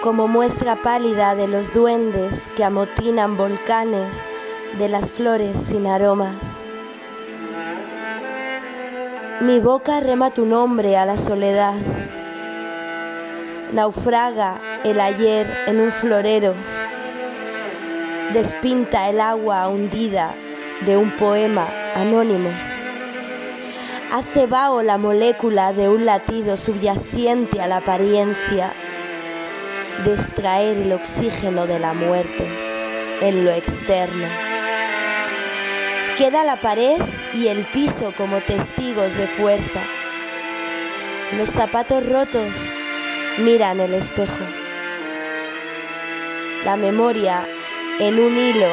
como muestra pálida de los duendes que amotinan volcanes de las flores sin aromas. Mi boca rema tu nombre a la soledad. Naufraga el ayer en un florero. Despinta el agua hundida de un poema anónimo hace vaho la molécula de un latido subyacente a la apariencia de extraer el oxígeno de la muerte en lo externo. Queda la pared y el piso como testigos de fuerza. Los zapatos rotos miran el espejo. La memoria en un hilo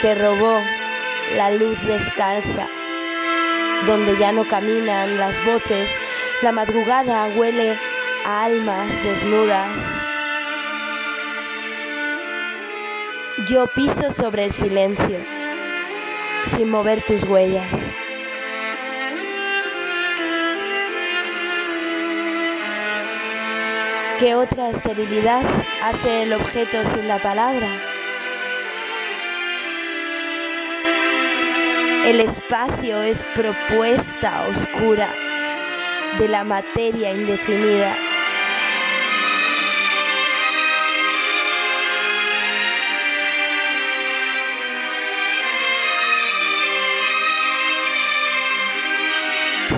que robó la luz descalza donde ya no caminan las voces, la madrugada huele a almas desnudas. Yo piso sobre el silencio, sin mover tus huellas. ¿Qué otra esterilidad hace el objeto sin la palabra? El espacio es propuesta oscura de la materia indefinida.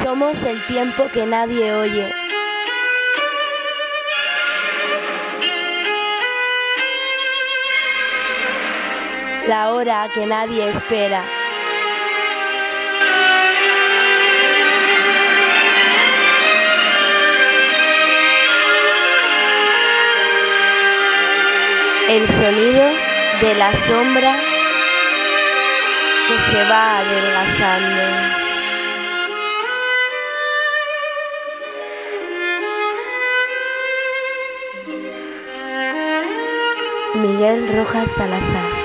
Somos el tiempo que nadie oye. La hora que nadie espera. El sonido de la sombra que se va adelgazando. Miguel Rojas Salazar.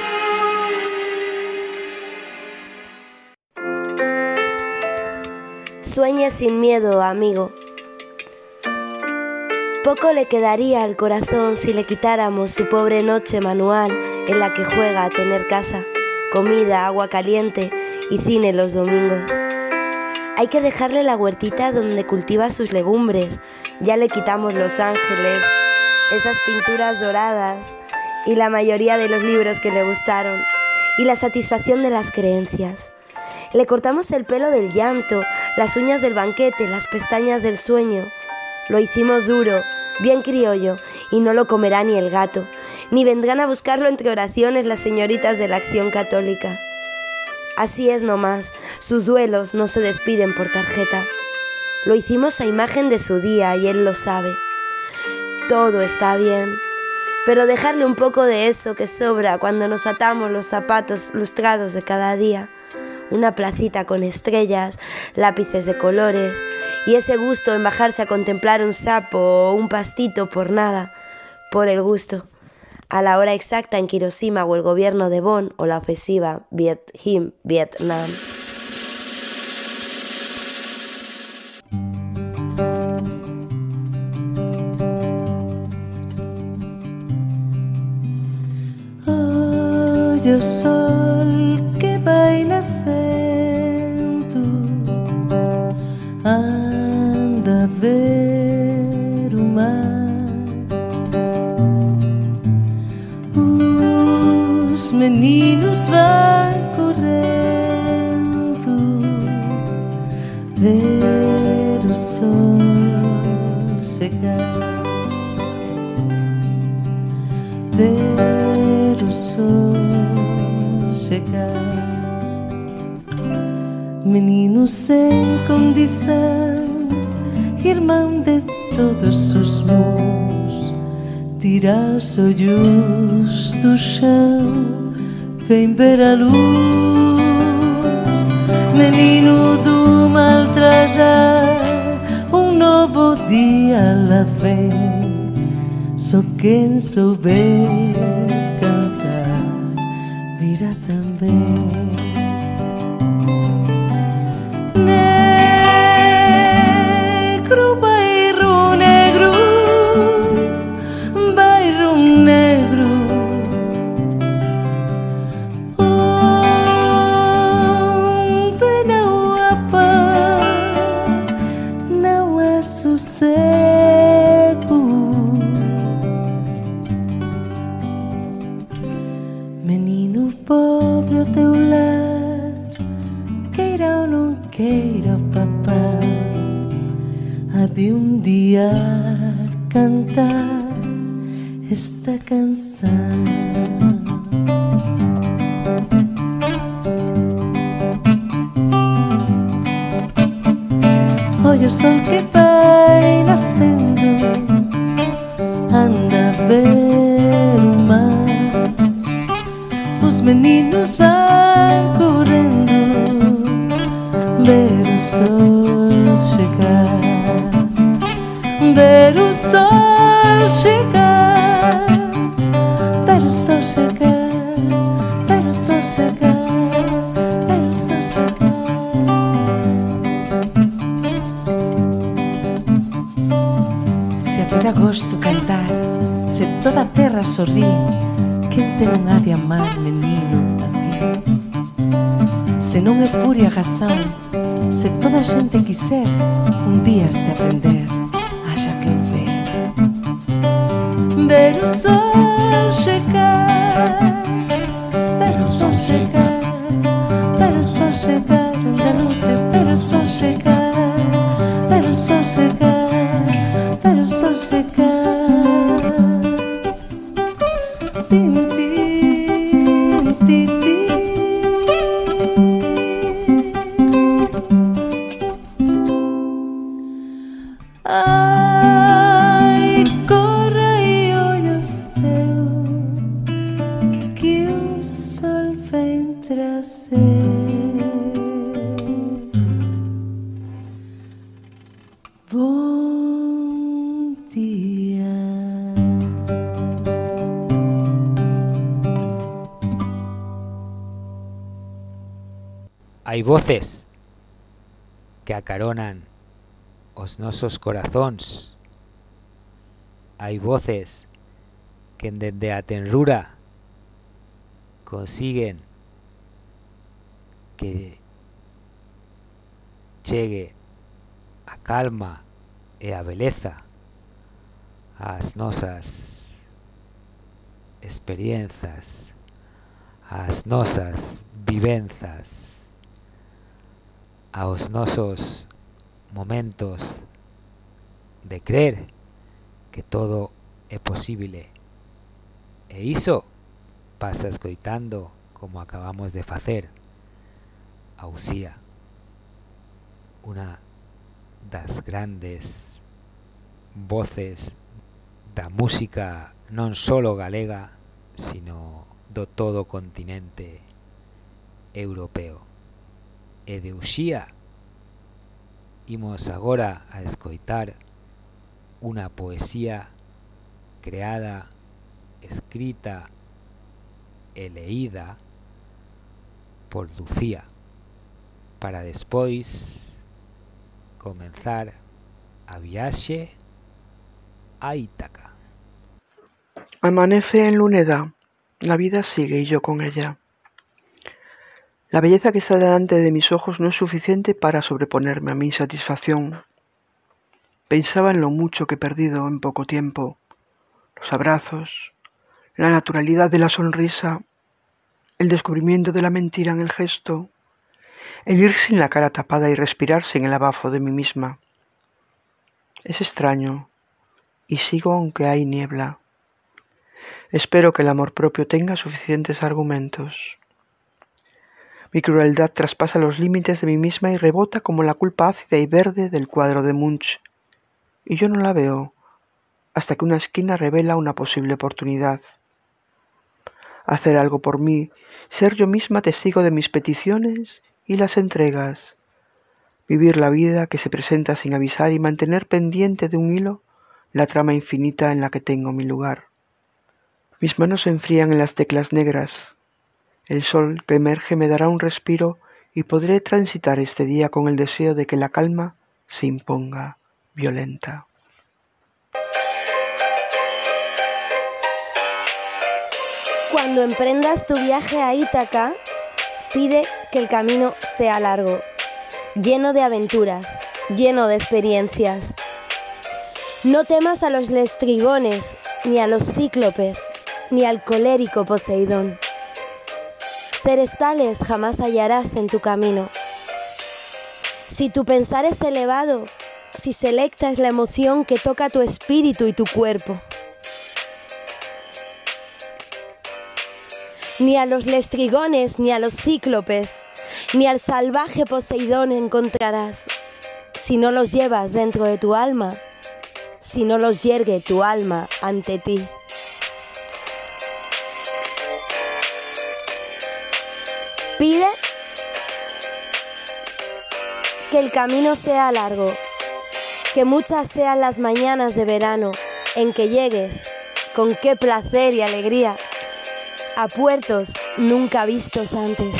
Sueña sin miedo, amigo. Poco le quedaría al corazón si le quitáramos su pobre noche manual en la que juega a tener casa, comida, agua caliente y cine los domingos. Hay que dejarle la huertita donde cultiva sus legumbres. Ya le quitamos los ángeles, esas pinturas doradas y la mayoría de los libros que le gustaron y la satisfacción de las creencias. Le cortamos el pelo del llanto, las uñas del banquete, las pestañas del sueño. Lo hicimos duro, bien criollo, y no lo comerá ni el gato, ni vendrán a buscarlo entre oraciones las señoritas de la acción católica. Así es nomás, sus duelos no se despiden por tarjeta. Lo hicimos a imagen de su día y él lo sabe. Todo está bien, pero dejarle un poco de eso que sobra cuando nos atamos los zapatos lustrados de cada día una placita con estrellas, lápices de colores y ese gusto en bajarse a contemplar un sapo o un pastito por nada, por el gusto. A la hora exacta en que Hiroshima o el gobierno de Bonn o la ofensiva Viet-Him-Vietnam. Hoy el sol que vai nascendo meninos vão correndo ver o sol chegar. Ver o sol chegar. Menino sem condição, irmão de todos os mãos, tira os olhos do chão, vem ver a luz. Menino do mal trajar, um novo dia lá vem, só quem souber cantar virá também. corazón. Se toda a xente quiser Un día se aprender. Voces que acaronan os nosos corazóns. Hai voces que dende a tenrura consiguen que chegue a calma e a beleza ás nosas experiencias, ás nosas vivenzas, aos nosos momentos de crer que todo é posible. E iso pasa escoitando como acabamos de facer a Usía, unha das grandes voces da música non solo galega, sino do todo continente europeo. E de Uxía imos agora a escoitar unha poesía creada, escrita e leída por Lucía para despois comenzar a viaxe a Ítaca. Amanece en Luneda, la vida sigue y yo con ella. La belleza que está delante de mis ojos no es suficiente para sobreponerme a mi insatisfacción. Pensaba en lo mucho que he perdido en poco tiempo, los abrazos, la naturalidad de la sonrisa, el descubrimiento de la mentira en el gesto, el ir sin la cara tapada y respirar sin el abafo de mí misma. Es extraño, y sigo aunque hay niebla. Espero que el amor propio tenga suficientes argumentos. Mi crueldad traspasa los límites de mí misma y rebota como la culpa ácida y verde del cuadro de Munch. Y yo no la veo hasta que una esquina revela una posible oportunidad. Hacer algo por mí, ser yo misma testigo de mis peticiones y las entregas. Vivir la vida que se presenta sin avisar y mantener pendiente de un hilo la trama infinita en la que tengo mi lugar. Mis manos se enfrían en las teclas negras. El sol que emerge me dará un respiro y podré transitar este día con el deseo de que la calma se imponga violenta. Cuando emprendas tu viaje a Ítaca, pide que el camino sea largo, lleno de aventuras, lleno de experiencias. No temas a los lestrigones, ni a los cíclopes, ni al colérico Poseidón. Seres tales jamás hallarás en tu camino. Si tu pensar es elevado, si selecta es la emoción que toca tu espíritu y tu cuerpo. Ni a los lestrigones, ni a los cíclopes, ni al salvaje Poseidón encontrarás, si no los llevas dentro de tu alma, si no los yergue tu alma ante ti. Que el camino sea largo, que muchas sean las mañanas de verano en que llegues con qué placer y alegría a puertos nunca vistos antes.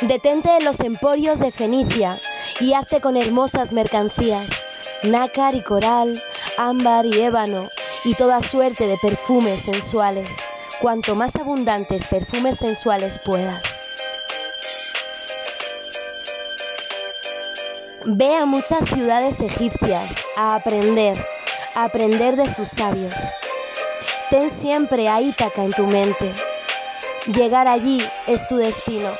Detente en los emporios de Fenicia y hazte con hermosas mercancías, nácar y coral, ámbar y ébano y toda suerte de perfumes sensuales, cuanto más abundantes perfumes sensuales puedas. Ve a muchas ciudades egipcias a aprender, a aprender de sus sabios. Ten siempre a Ítaca en tu mente. Llegar allí es tu destino.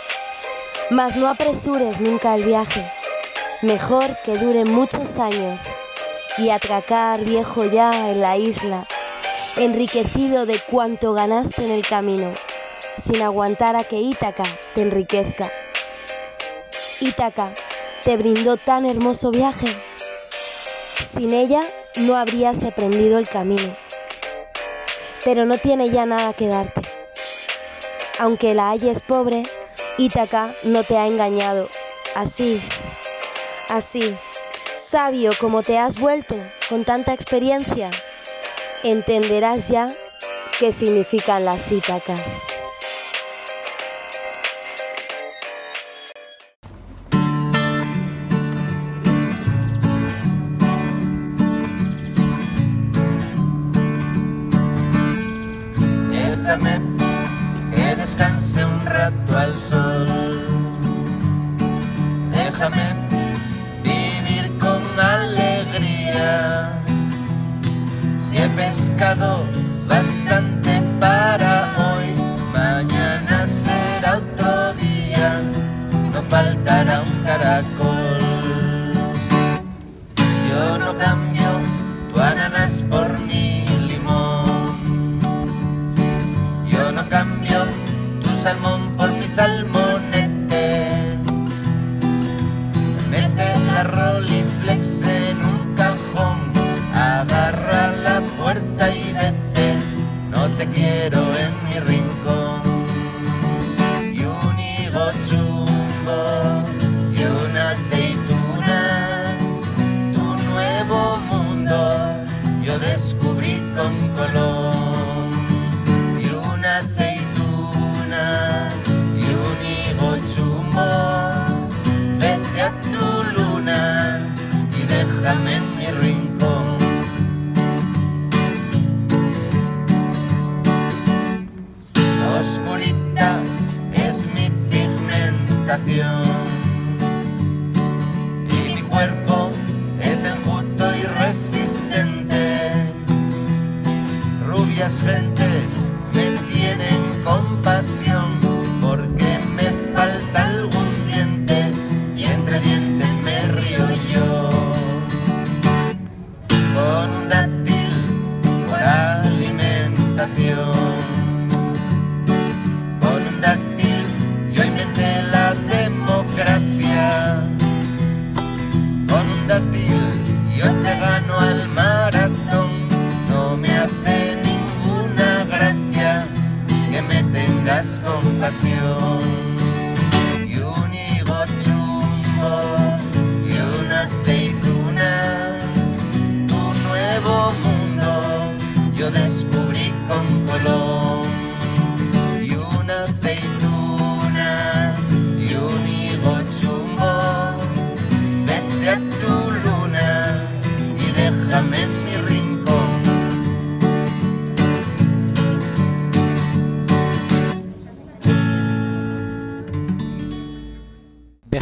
Mas no apresures nunca el viaje. Mejor que dure muchos años y atracar viejo ya en la isla, enriquecido de cuanto ganaste en el camino, sin aguantar a que Ítaca te enriquezca. Ítaca te brindó tan hermoso viaje. Sin ella no habrías aprendido el camino. Pero no tiene ya nada que darte. Aunque la halles pobre, Ítaca no te ha engañado. Así, así, sabio como te has vuelto con tanta experiencia, entenderás ya qué significan las Ítacas.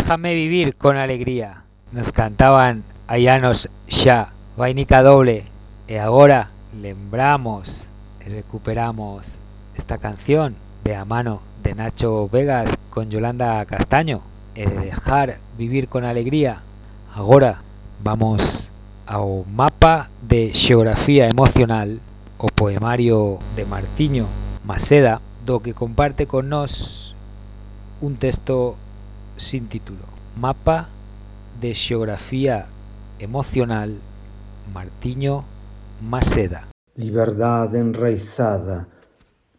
Déjame vivir con alegría. Nos cantaban Ayanos xa, vainica doble. E agora lembramos e recuperamos esta canción de a mano de Nacho Vegas con Yolanda Castaño de dejar vivir con alegría. Agora vamos ao mapa de xeografía emocional, o poemario de Martiño Maceda, do que comparte con nós un texto sin título. Mapa de xeografía emocional Martiño Maceda. Liberdade enraizada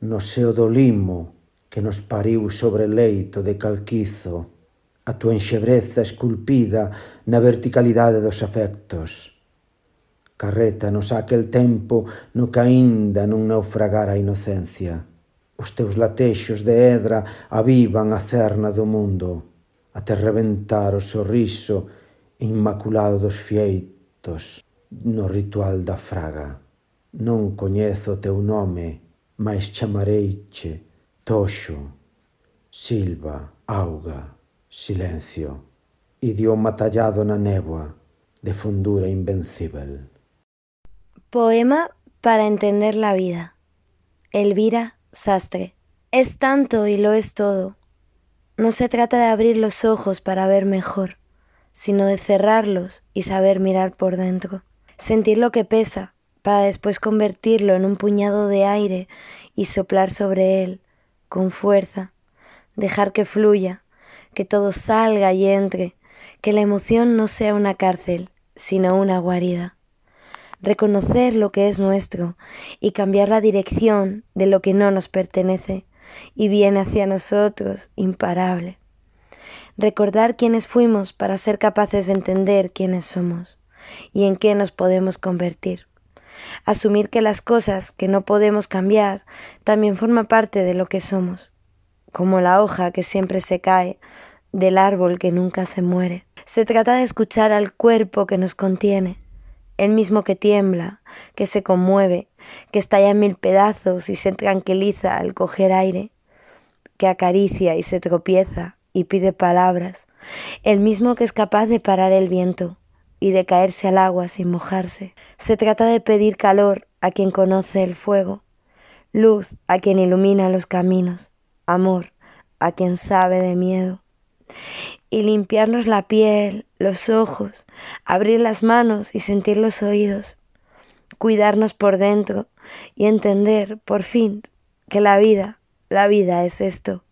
no seo do limo que nos pariu sobre leito de calquizo, a tua enxebreza esculpida na verticalidade dos afectos. Carrétanos aquel tempo no que aínda non naufragara a inocencia. Os teus latexos de hedra avivan a cerna do mundo até reventar o sorriso inmaculado dos fieitos no ritual da fraga. Non coñezo o teu nome, mas chamareiche Toxo, Silva, Auga, Silencio, idioma tallado na néboa de fundura invencível. Poema para entender la vida. Elvira Sastre. Es tanto y lo es todo No se trata de abrir los ojos para ver mejor, sino de cerrarlos y saber mirar por dentro. Sentir lo que pesa para después convertirlo en un puñado de aire y soplar sobre él con fuerza. Dejar que fluya, que todo salga y entre, que la emoción no sea una cárcel, sino una guarida. Reconocer lo que es nuestro y cambiar la dirección de lo que no nos pertenece y viene hacia nosotros imparable. Recordar quiénes fuimos para ser capaces de entender quiénes somos y en qué nos podemos convertir. Asumir que las cosas que no podemos cambiar también forman parte de lo que somos, como la hoja que siempre se cae del árbol que nunca se muere. Se trata de escuchar al cuerpo que nos contiene, el mismo que tiembla, que se conmueve, que estalla en mil pedazos y se tranquiliza al coger aire, que acaricia y se tropieza y pide palabras, el mismo que es capaz de parar el viento y de caerse al agua sin mojarse. Se trata de pedir calor a quien conoce el fuego, luz a quien ilumina los caminos, amor a quien sabe de miedo y limpiarnos la piel, los ojos, abrir las manos y sentir los oídos, cuidarnos por dentro y entender, por fin, que la vida, la vida es esto,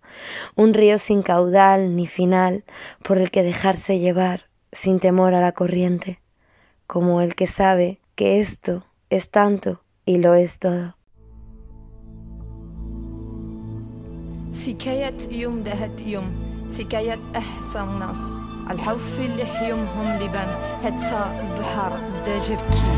un río sin caudal ni final por el que dejarse llevar sin temor a la corriente, como el que sabe que esto es tanto y lo es todo. الحوف اللي حيومهم لبان حتى البحر بدا جبكي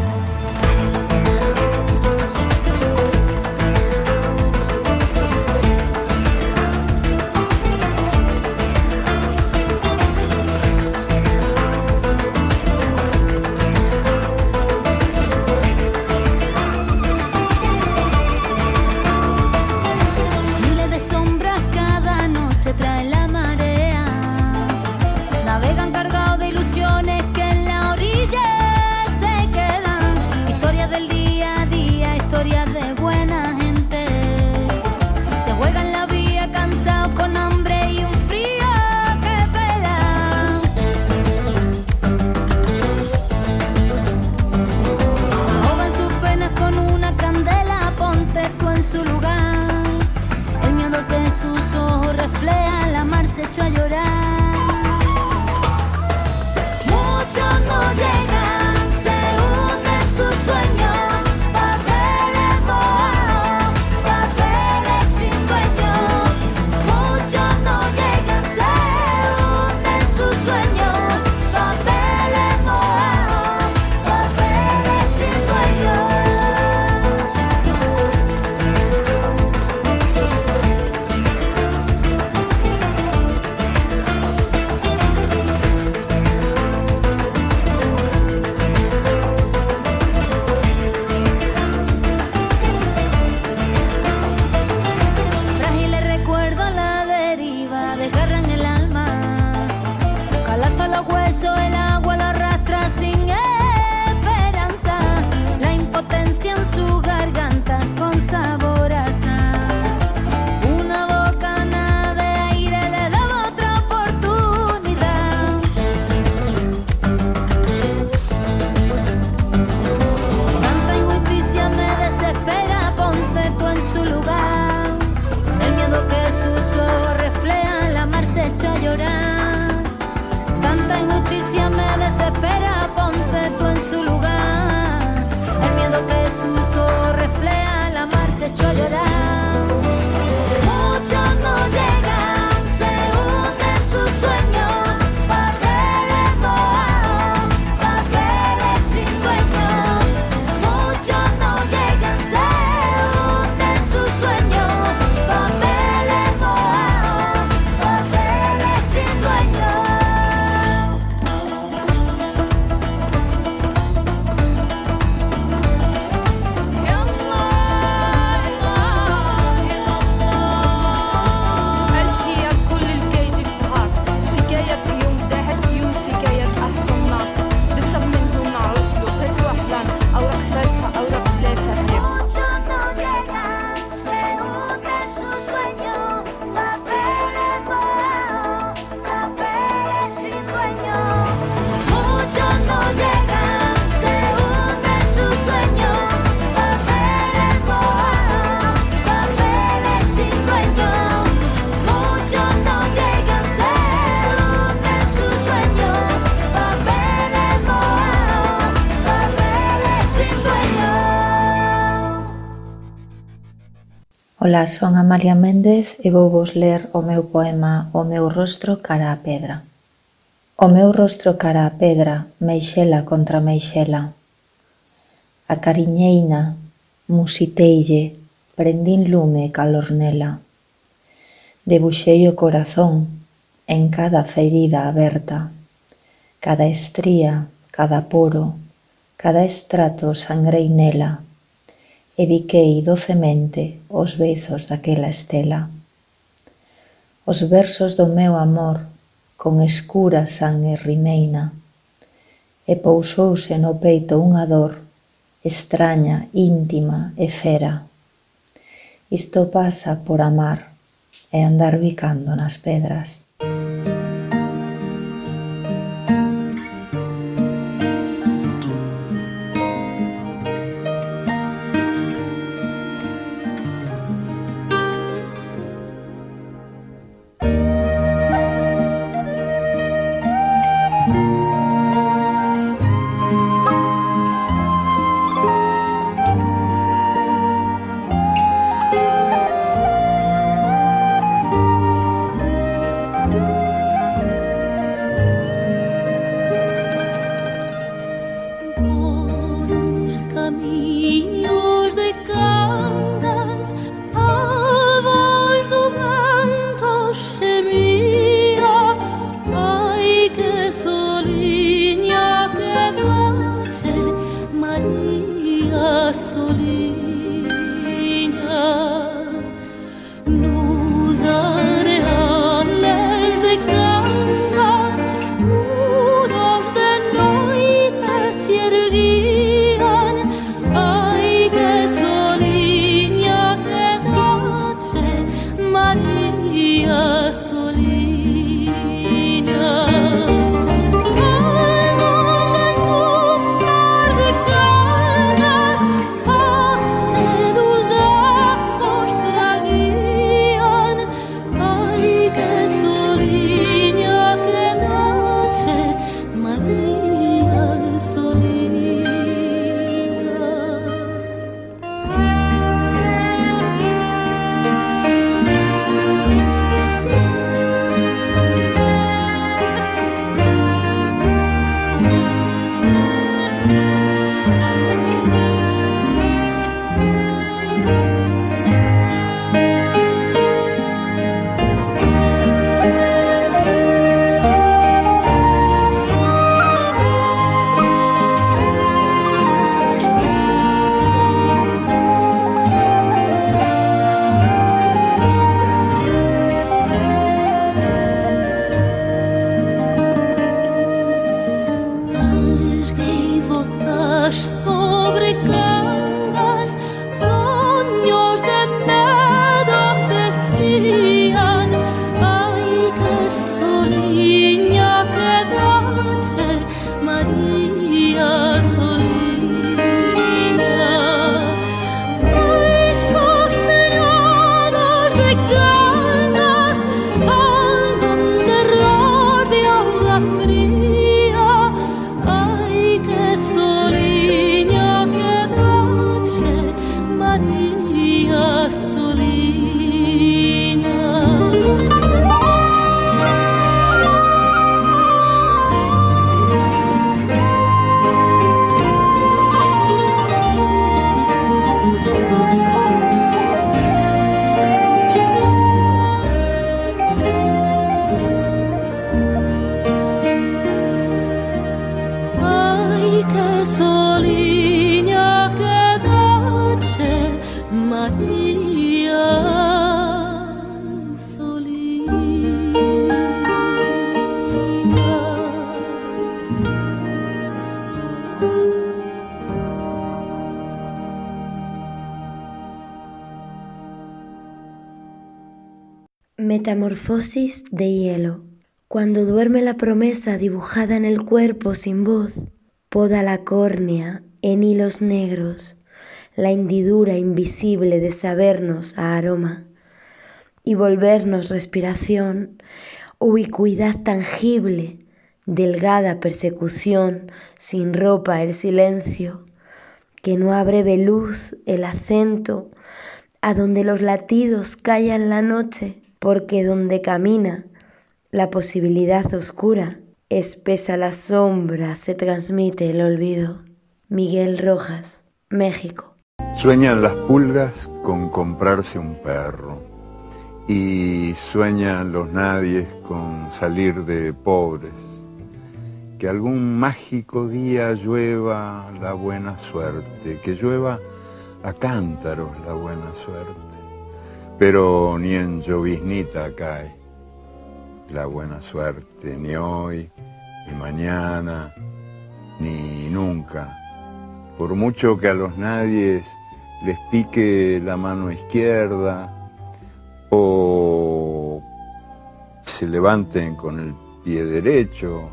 Ola, son Amalia Méndez e vou vos ler o meu poema O meu rostro cara a pedra. O meu rostro cara a pedra, meixela contra meixela. A cariñeina, musiteille, prendín lume calor nela. Debuxei o corazón en cada ferida aberta, cada estría, cada poro, cada estrato sangrei nela e diquei docemente os beizos daquela estela. Os versos do meu amor con escura sangue rimeina e pousouse no peito unha dor extraña, íntima e fera. Isto pasa por amar e andar bicando nas pedras. De hielo. Cuando duerme la promesa dibujada en el cuerpo sin voz, poda la córnea en hilos negros, la hendidura invisible de sabernos a aroma y volvernos respiración, ubicuidad tangible, delgada persecución, sin ropa el silencio, que no abreve luz el acento a donde los latidos callan la noche, porque donde camina la posibilidad oscura, espesa la sombra, se transmite el olvido. Miguel Rojas, México. Sueñan las pulgas con comprarse un perro y sueñan los nadies con salir de pobres. Que algún mágico día llueva la buena suerte, que llueva a cántaros la buena suerte, pero ni en lloviznita cae la buena suerte, ni hoy, ni mañana, ni nunca. Por mucho que a los nadies les pique la mano izquierda o se levanten con el pie derecho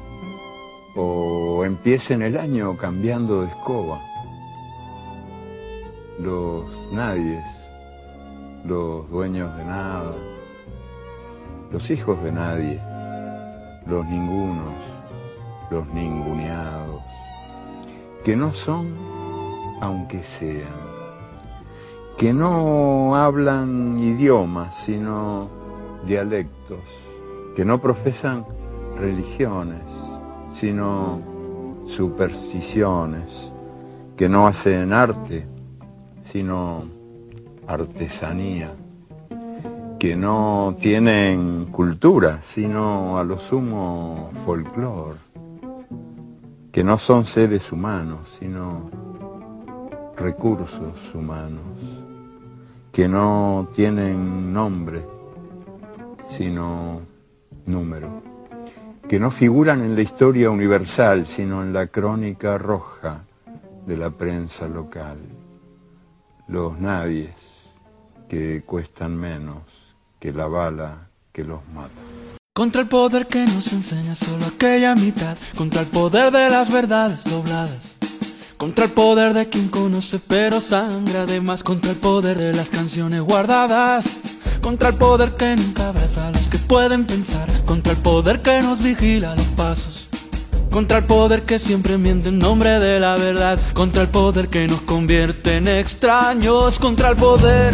o empiecen el año cambiando de escoba los nadies, los dueños de nada, los hijos de nadie, los ningunos, los ninguneados, que no son aunque sean, que no hablan idiomas, sino dialectos, que no profesan religiones, sino supersticiones, que no hacen arte, sino artesanía, que no tienen cultura, sino a lo sumo folclore, que no son seres humanos, sino recursos humanos, que no tienen nombre, sino número, que no figuran en la historia universal, sino en la crónica roja de la prensa local los nadies que cuestan menos que la bala que los mata. Contra el poder que nos enseña solo aquella mitad, contra el poder de las verdades dobladas, contra el poder de quien conoce pero sangra además, contra el poder de las canciones guardadas, contra el poder que nunca abraza a los que pueden pensar, contra el poder que nos vigila los pasos. Contra el poder que siempre miente en nombre de la verdad, contra el poder que nos convierte en extraños, contra el poder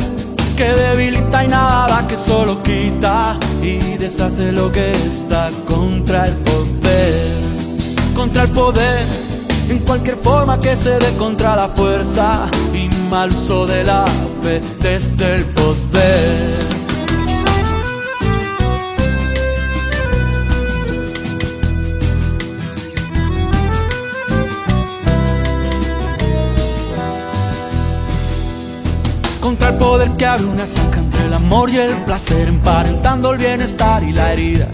que debilita y nada que solo quita y deshace lo que está, contra el poder, contra el poder en cualquier forma que se dé contra la fuerza y mal uso de la desde el poder. Contra el poder que abre una zanja entre el amor y el placer, emparentando el bienestar y la herida.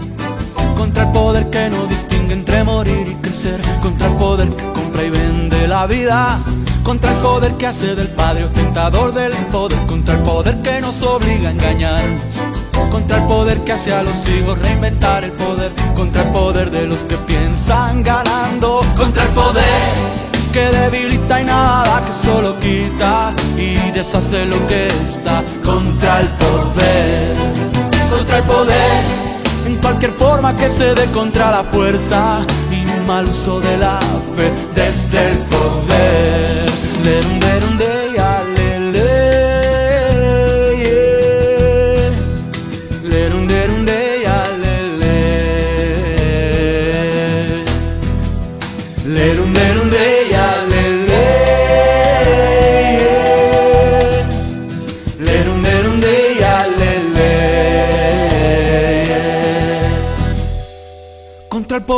Contra el poder que no distingue entre morir y crecer, contra el poder que compra y vende la vida. Contra el poder que hace del padre ostentador del poder, contra el poder que nos obliga a engañarnos. Contra el poder que hace a los hijos reinventar el poder, contra el poder de los que piensan ganando, contra el poder que debilita y nada que solo quita y deshace lo que está contra el poder, contra el poder, en cualquier forma que se dé contra la fuerza y mal uso de la fe desde el poder. De,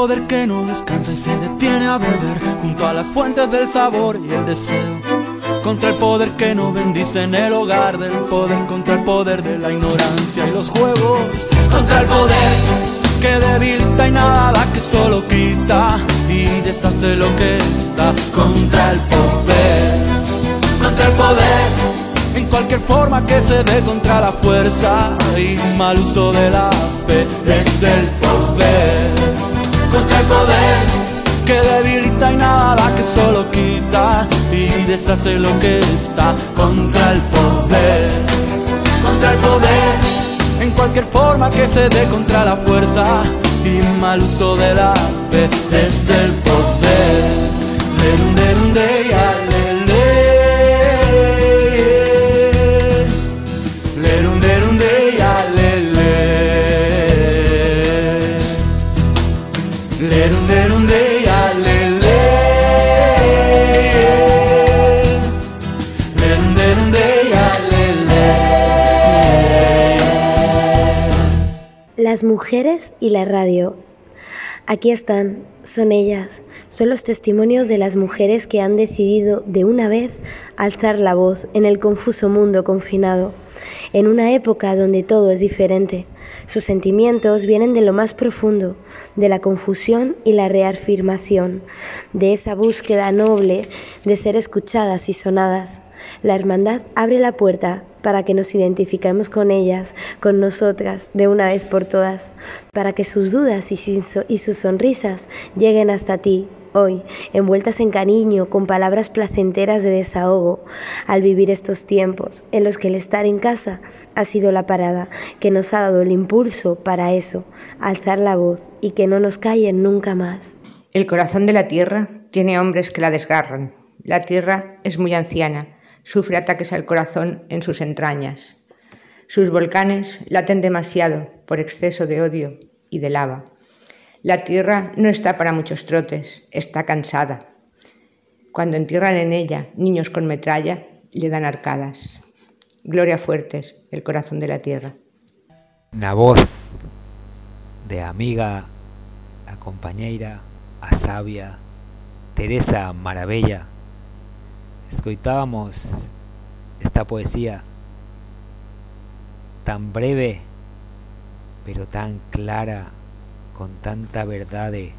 poder que no descansa y se detiene a beber junto a las fuentes del sabor y el deseo. Contra el poder que no bendice en el hogar del poder, contra el poder de la ignorancia y los juegos, contra el poder que debilita y nada que solo quita y deshace lo que está, contra el poder, contra el poder en cualquier forma que se dé contra la fuerza y mal uso de la fe. Desde el poder, contra el poder. Que debilita y nada que solo quita y deshace lo que está contra el poder, contra el poder. En cualquier forma que se dé contra la fuerza y mal uso de la fe desde el poder. Lerum, lerum, de, Las mujeres y la radio. Aquí están, son ellas, son los testimonios de las mujeres que han decidido de una vez alzar la voz en el confuso mundo confinado, en una época donde todo es diferente. Sus sentimientos vienen de lo más profundo, de la confusión y la reafirmación, de esa búsqueda noble de ser escuchadas y sonadas. La hermandad abre la puerta para que nos identifiquemos con ellas, con nosotras, de una vez por todas, para que sus dudas y, sus sonrisas lleguen hasta ti, hoy, envueltas en cariño, con palabras placenteras de desahogo, al vivir estos tiempos en los que el estar en casa ha sido la parada que nos ha dado el impulso para eso, alzar la voz y que no nos callen nunca más. El corazón de la tierra tiene hombres que la desgarran. La tierra es muy anciana sufre ataques al corazón en sus entrañas. Sus volcanes laten demasiado por exceso de odio y de lava. La tierra no está para muchos trotes, está cansada. Cuando entierran en ella niños con metralla, le dan arcadas. Gloria Fuertes, el corazón de la tierra. Una voz de amiga, a compañeira, a sabia, Teresa Maravella, escoitábamos esta poesía tan breve pero tan clara con tanta verdad de,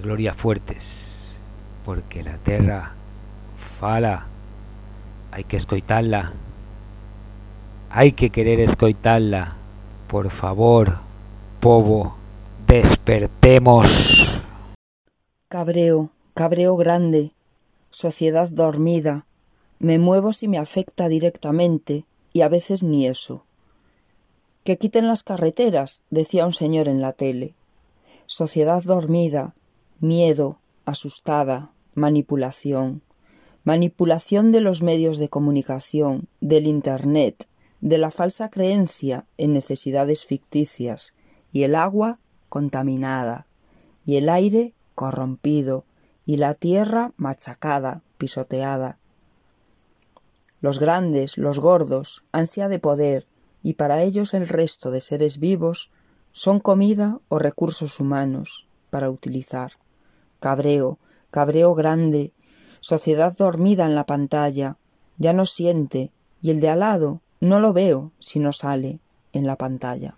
Gloria Fuertes porque la tierra fala hay que escoitarla hay que querer escoitarla. Por favor povo despertemos. Cabreo cabreo grande sociedad dormida, me muevo si me afecta directamente y a veces ni eso. Que quiten las carreteras, decía un señor en la tele. Sociedad dormida, miedo, asustada, manipulación. Manipulación de los medios de comunicación, del Internet, de la falsa creencia en necesidades ficticias, y el agua contaminada, y el aire corrompido, y la tierra machacada, pisoteada. Los grandes, los gordos, ansia de poder, y para ellos el resto de seres vivos son comida o recursos humanos para utilizar. Cabreo, cabreo grande, sociedad dormida en la pantalla, ya no siente, y el de al lado no lo veo si no sale en la pantalla.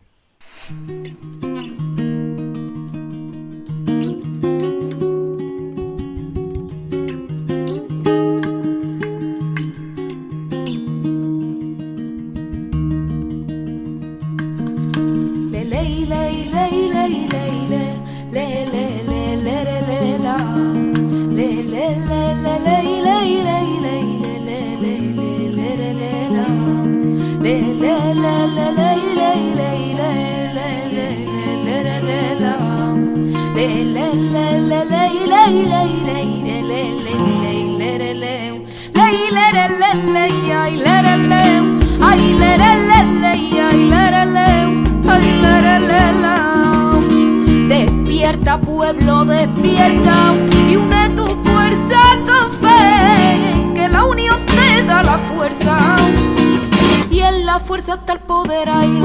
Despierta pueblo, despierta y une tu fuerza con fe, que la unión te da la fuerza. Y en la fuerza está el poder, ay,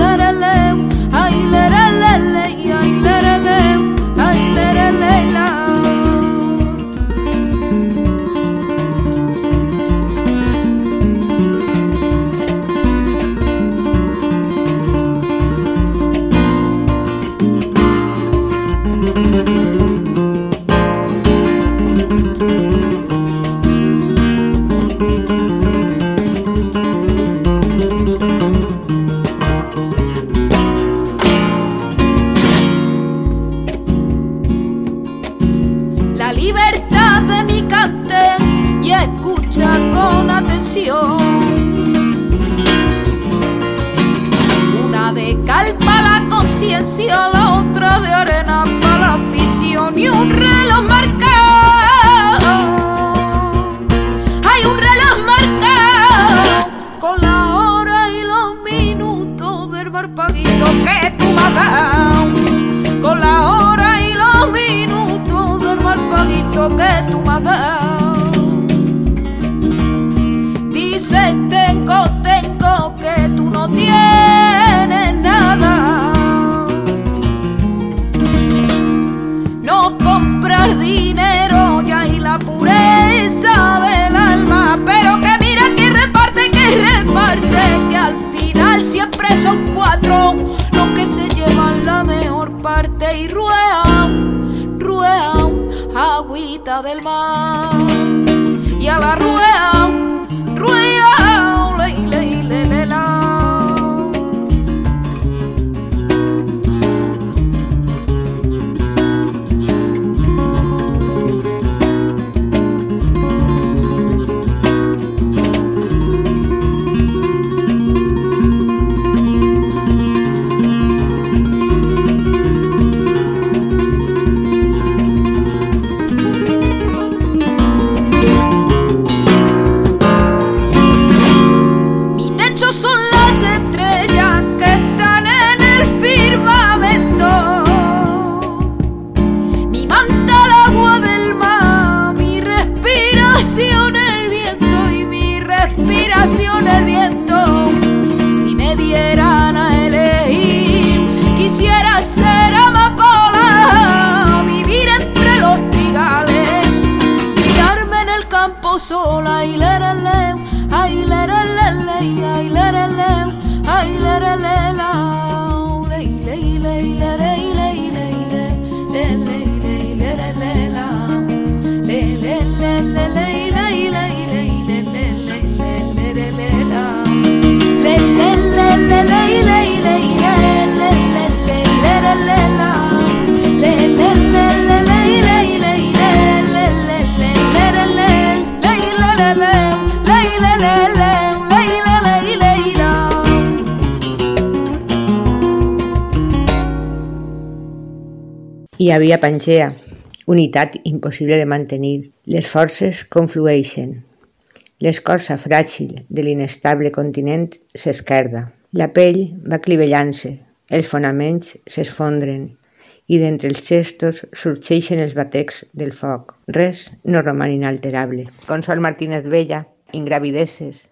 havia Pangea, unitat impossible de mantenir. Les forces conflueixen. L'escorça fràgil de l'inestable continent s'esquerda. La pell va clivellant-se, els fonaments s'esfondren i d'entre els cestos sorgeixen els batecs del foc. Res no roman inalterable. Consol Martínez Vella, ingravideses.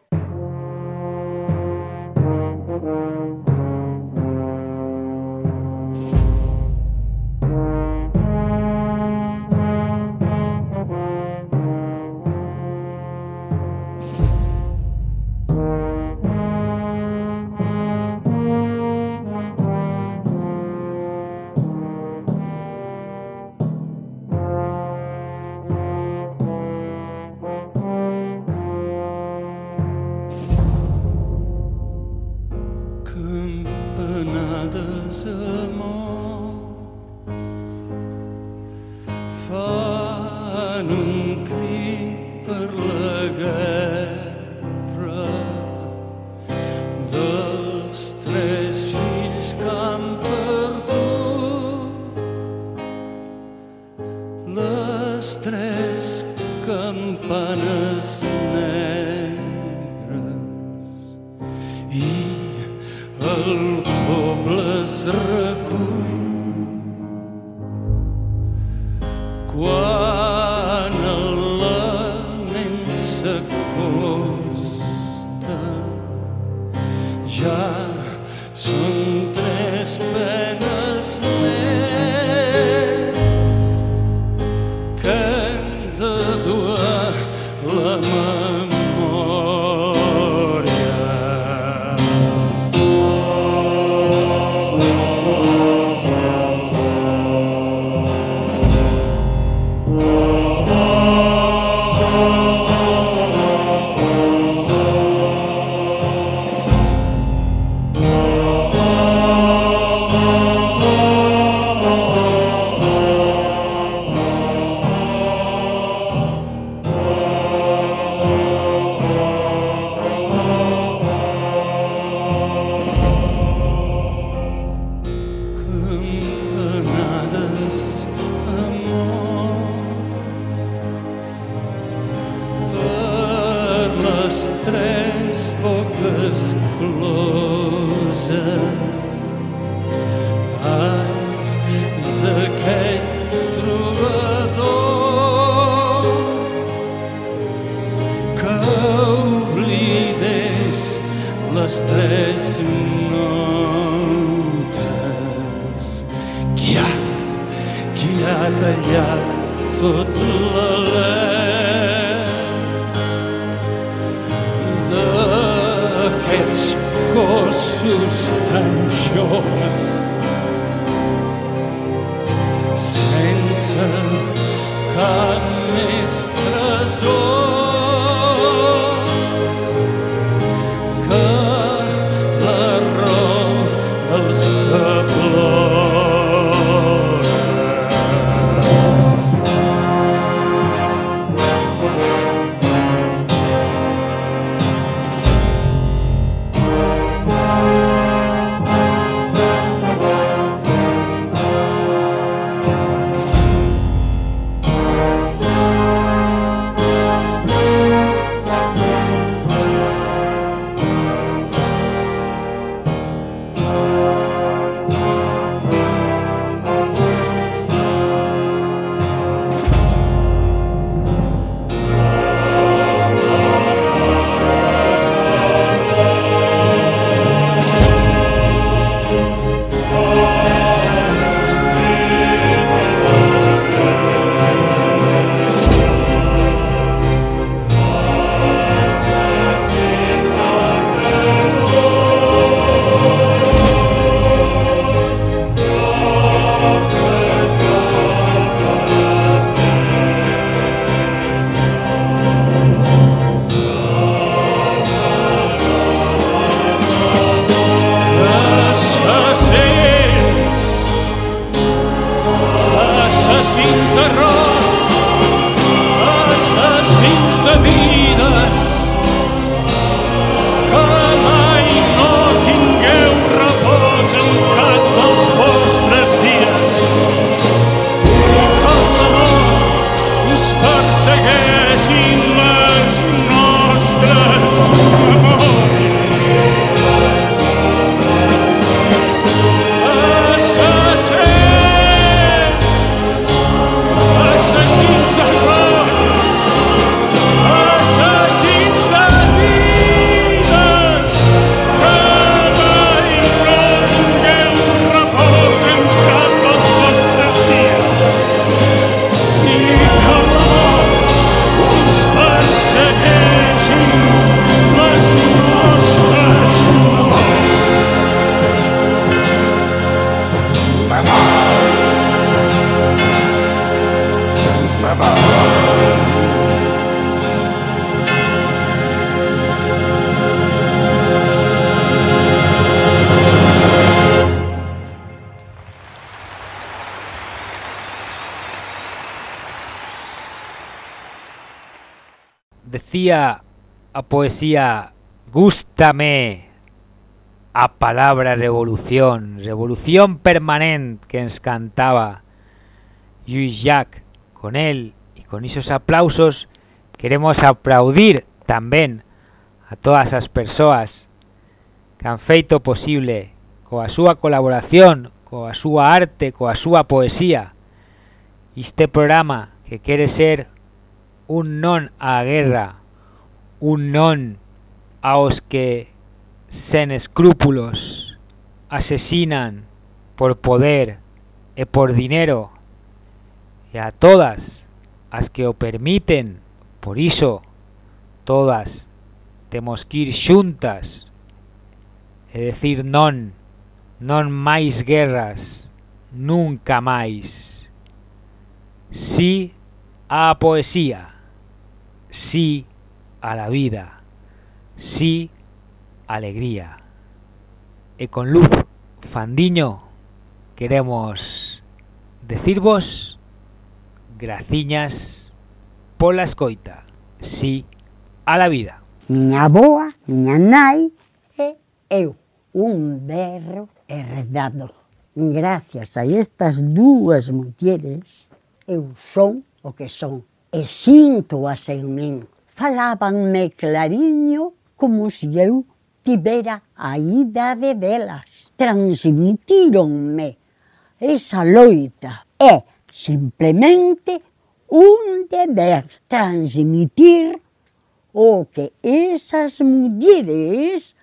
Decía a poesía, gústame a palabra revolución, revolución permanente que ens cantaba Lluís Jack. Con él y con esos aplausos queremos aplaudir también a todas as persoas que han feito posible coa súa colaboración, coa súa arte, coa súa poesía este programa que quere ser un non á guerra, un non aos que sen escrúpulos asesinan por poder e por dinero e a todas as que o permiten, por iso todas temos que ir xuntas decir non, non máis guerras, nunca máis. Sí á poesía, sí a la vida. Sí, alegría. E con luz, fandiño, queremos decirvos graciñas pola escoita. Sí, a la vida. Miña boa, miña nai e eu. Un berro herdado. Gracias a estas dúas mulleres, eu son o que son e sinto-as en min falábanme clariño como se eu tivera a idade delas. Transmitíronme esa loita. É simplemente un deber transmitir o que esas mulleres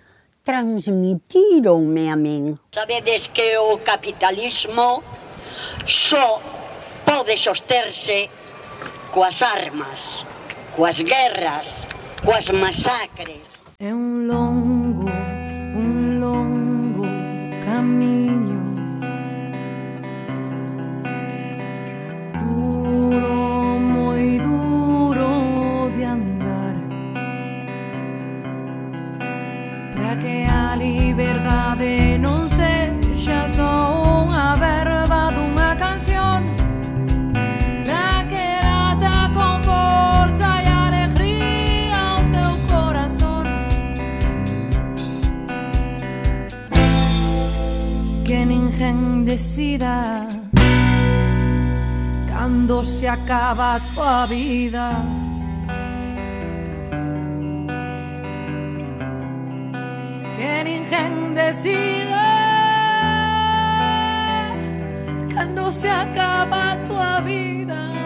transmitíronme a min. Sabedes que o capitalismo só pode sosterse coas armas coas guerras, coas masacres. É un longo, un longo camiño Duro, moi duro de andar Pra que a liberdade bendecida, cuando se acaba tu vida. Querem bendecida, cuando se acaba tu vida.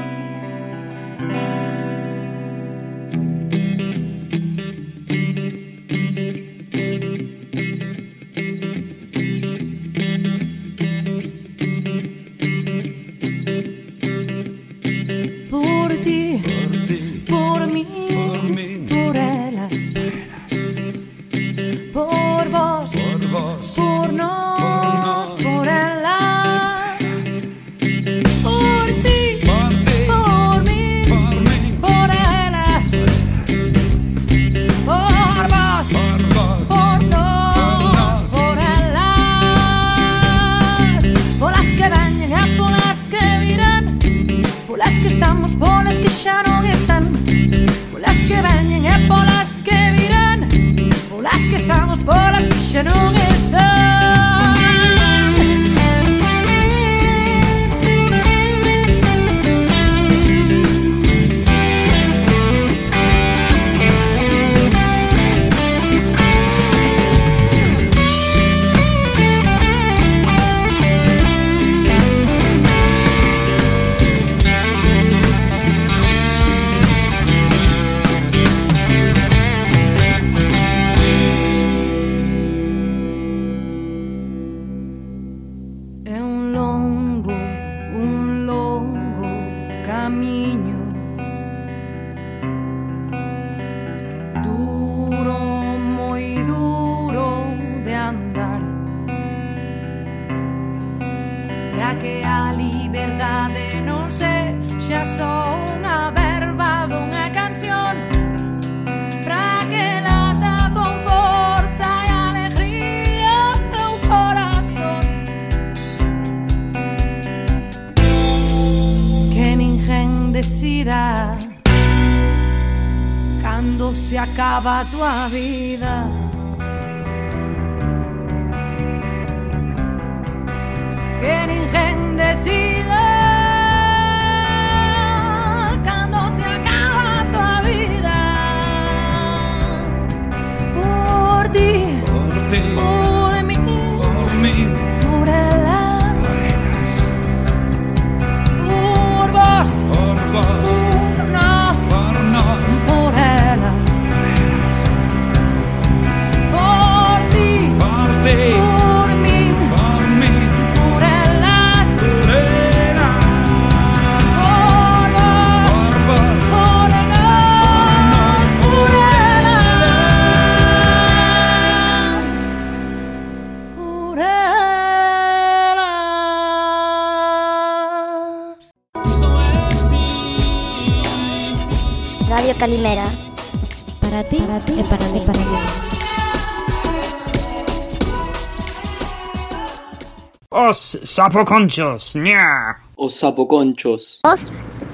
Sapoconchos, ña. O sapoconchos. Os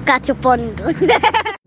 cachopondos.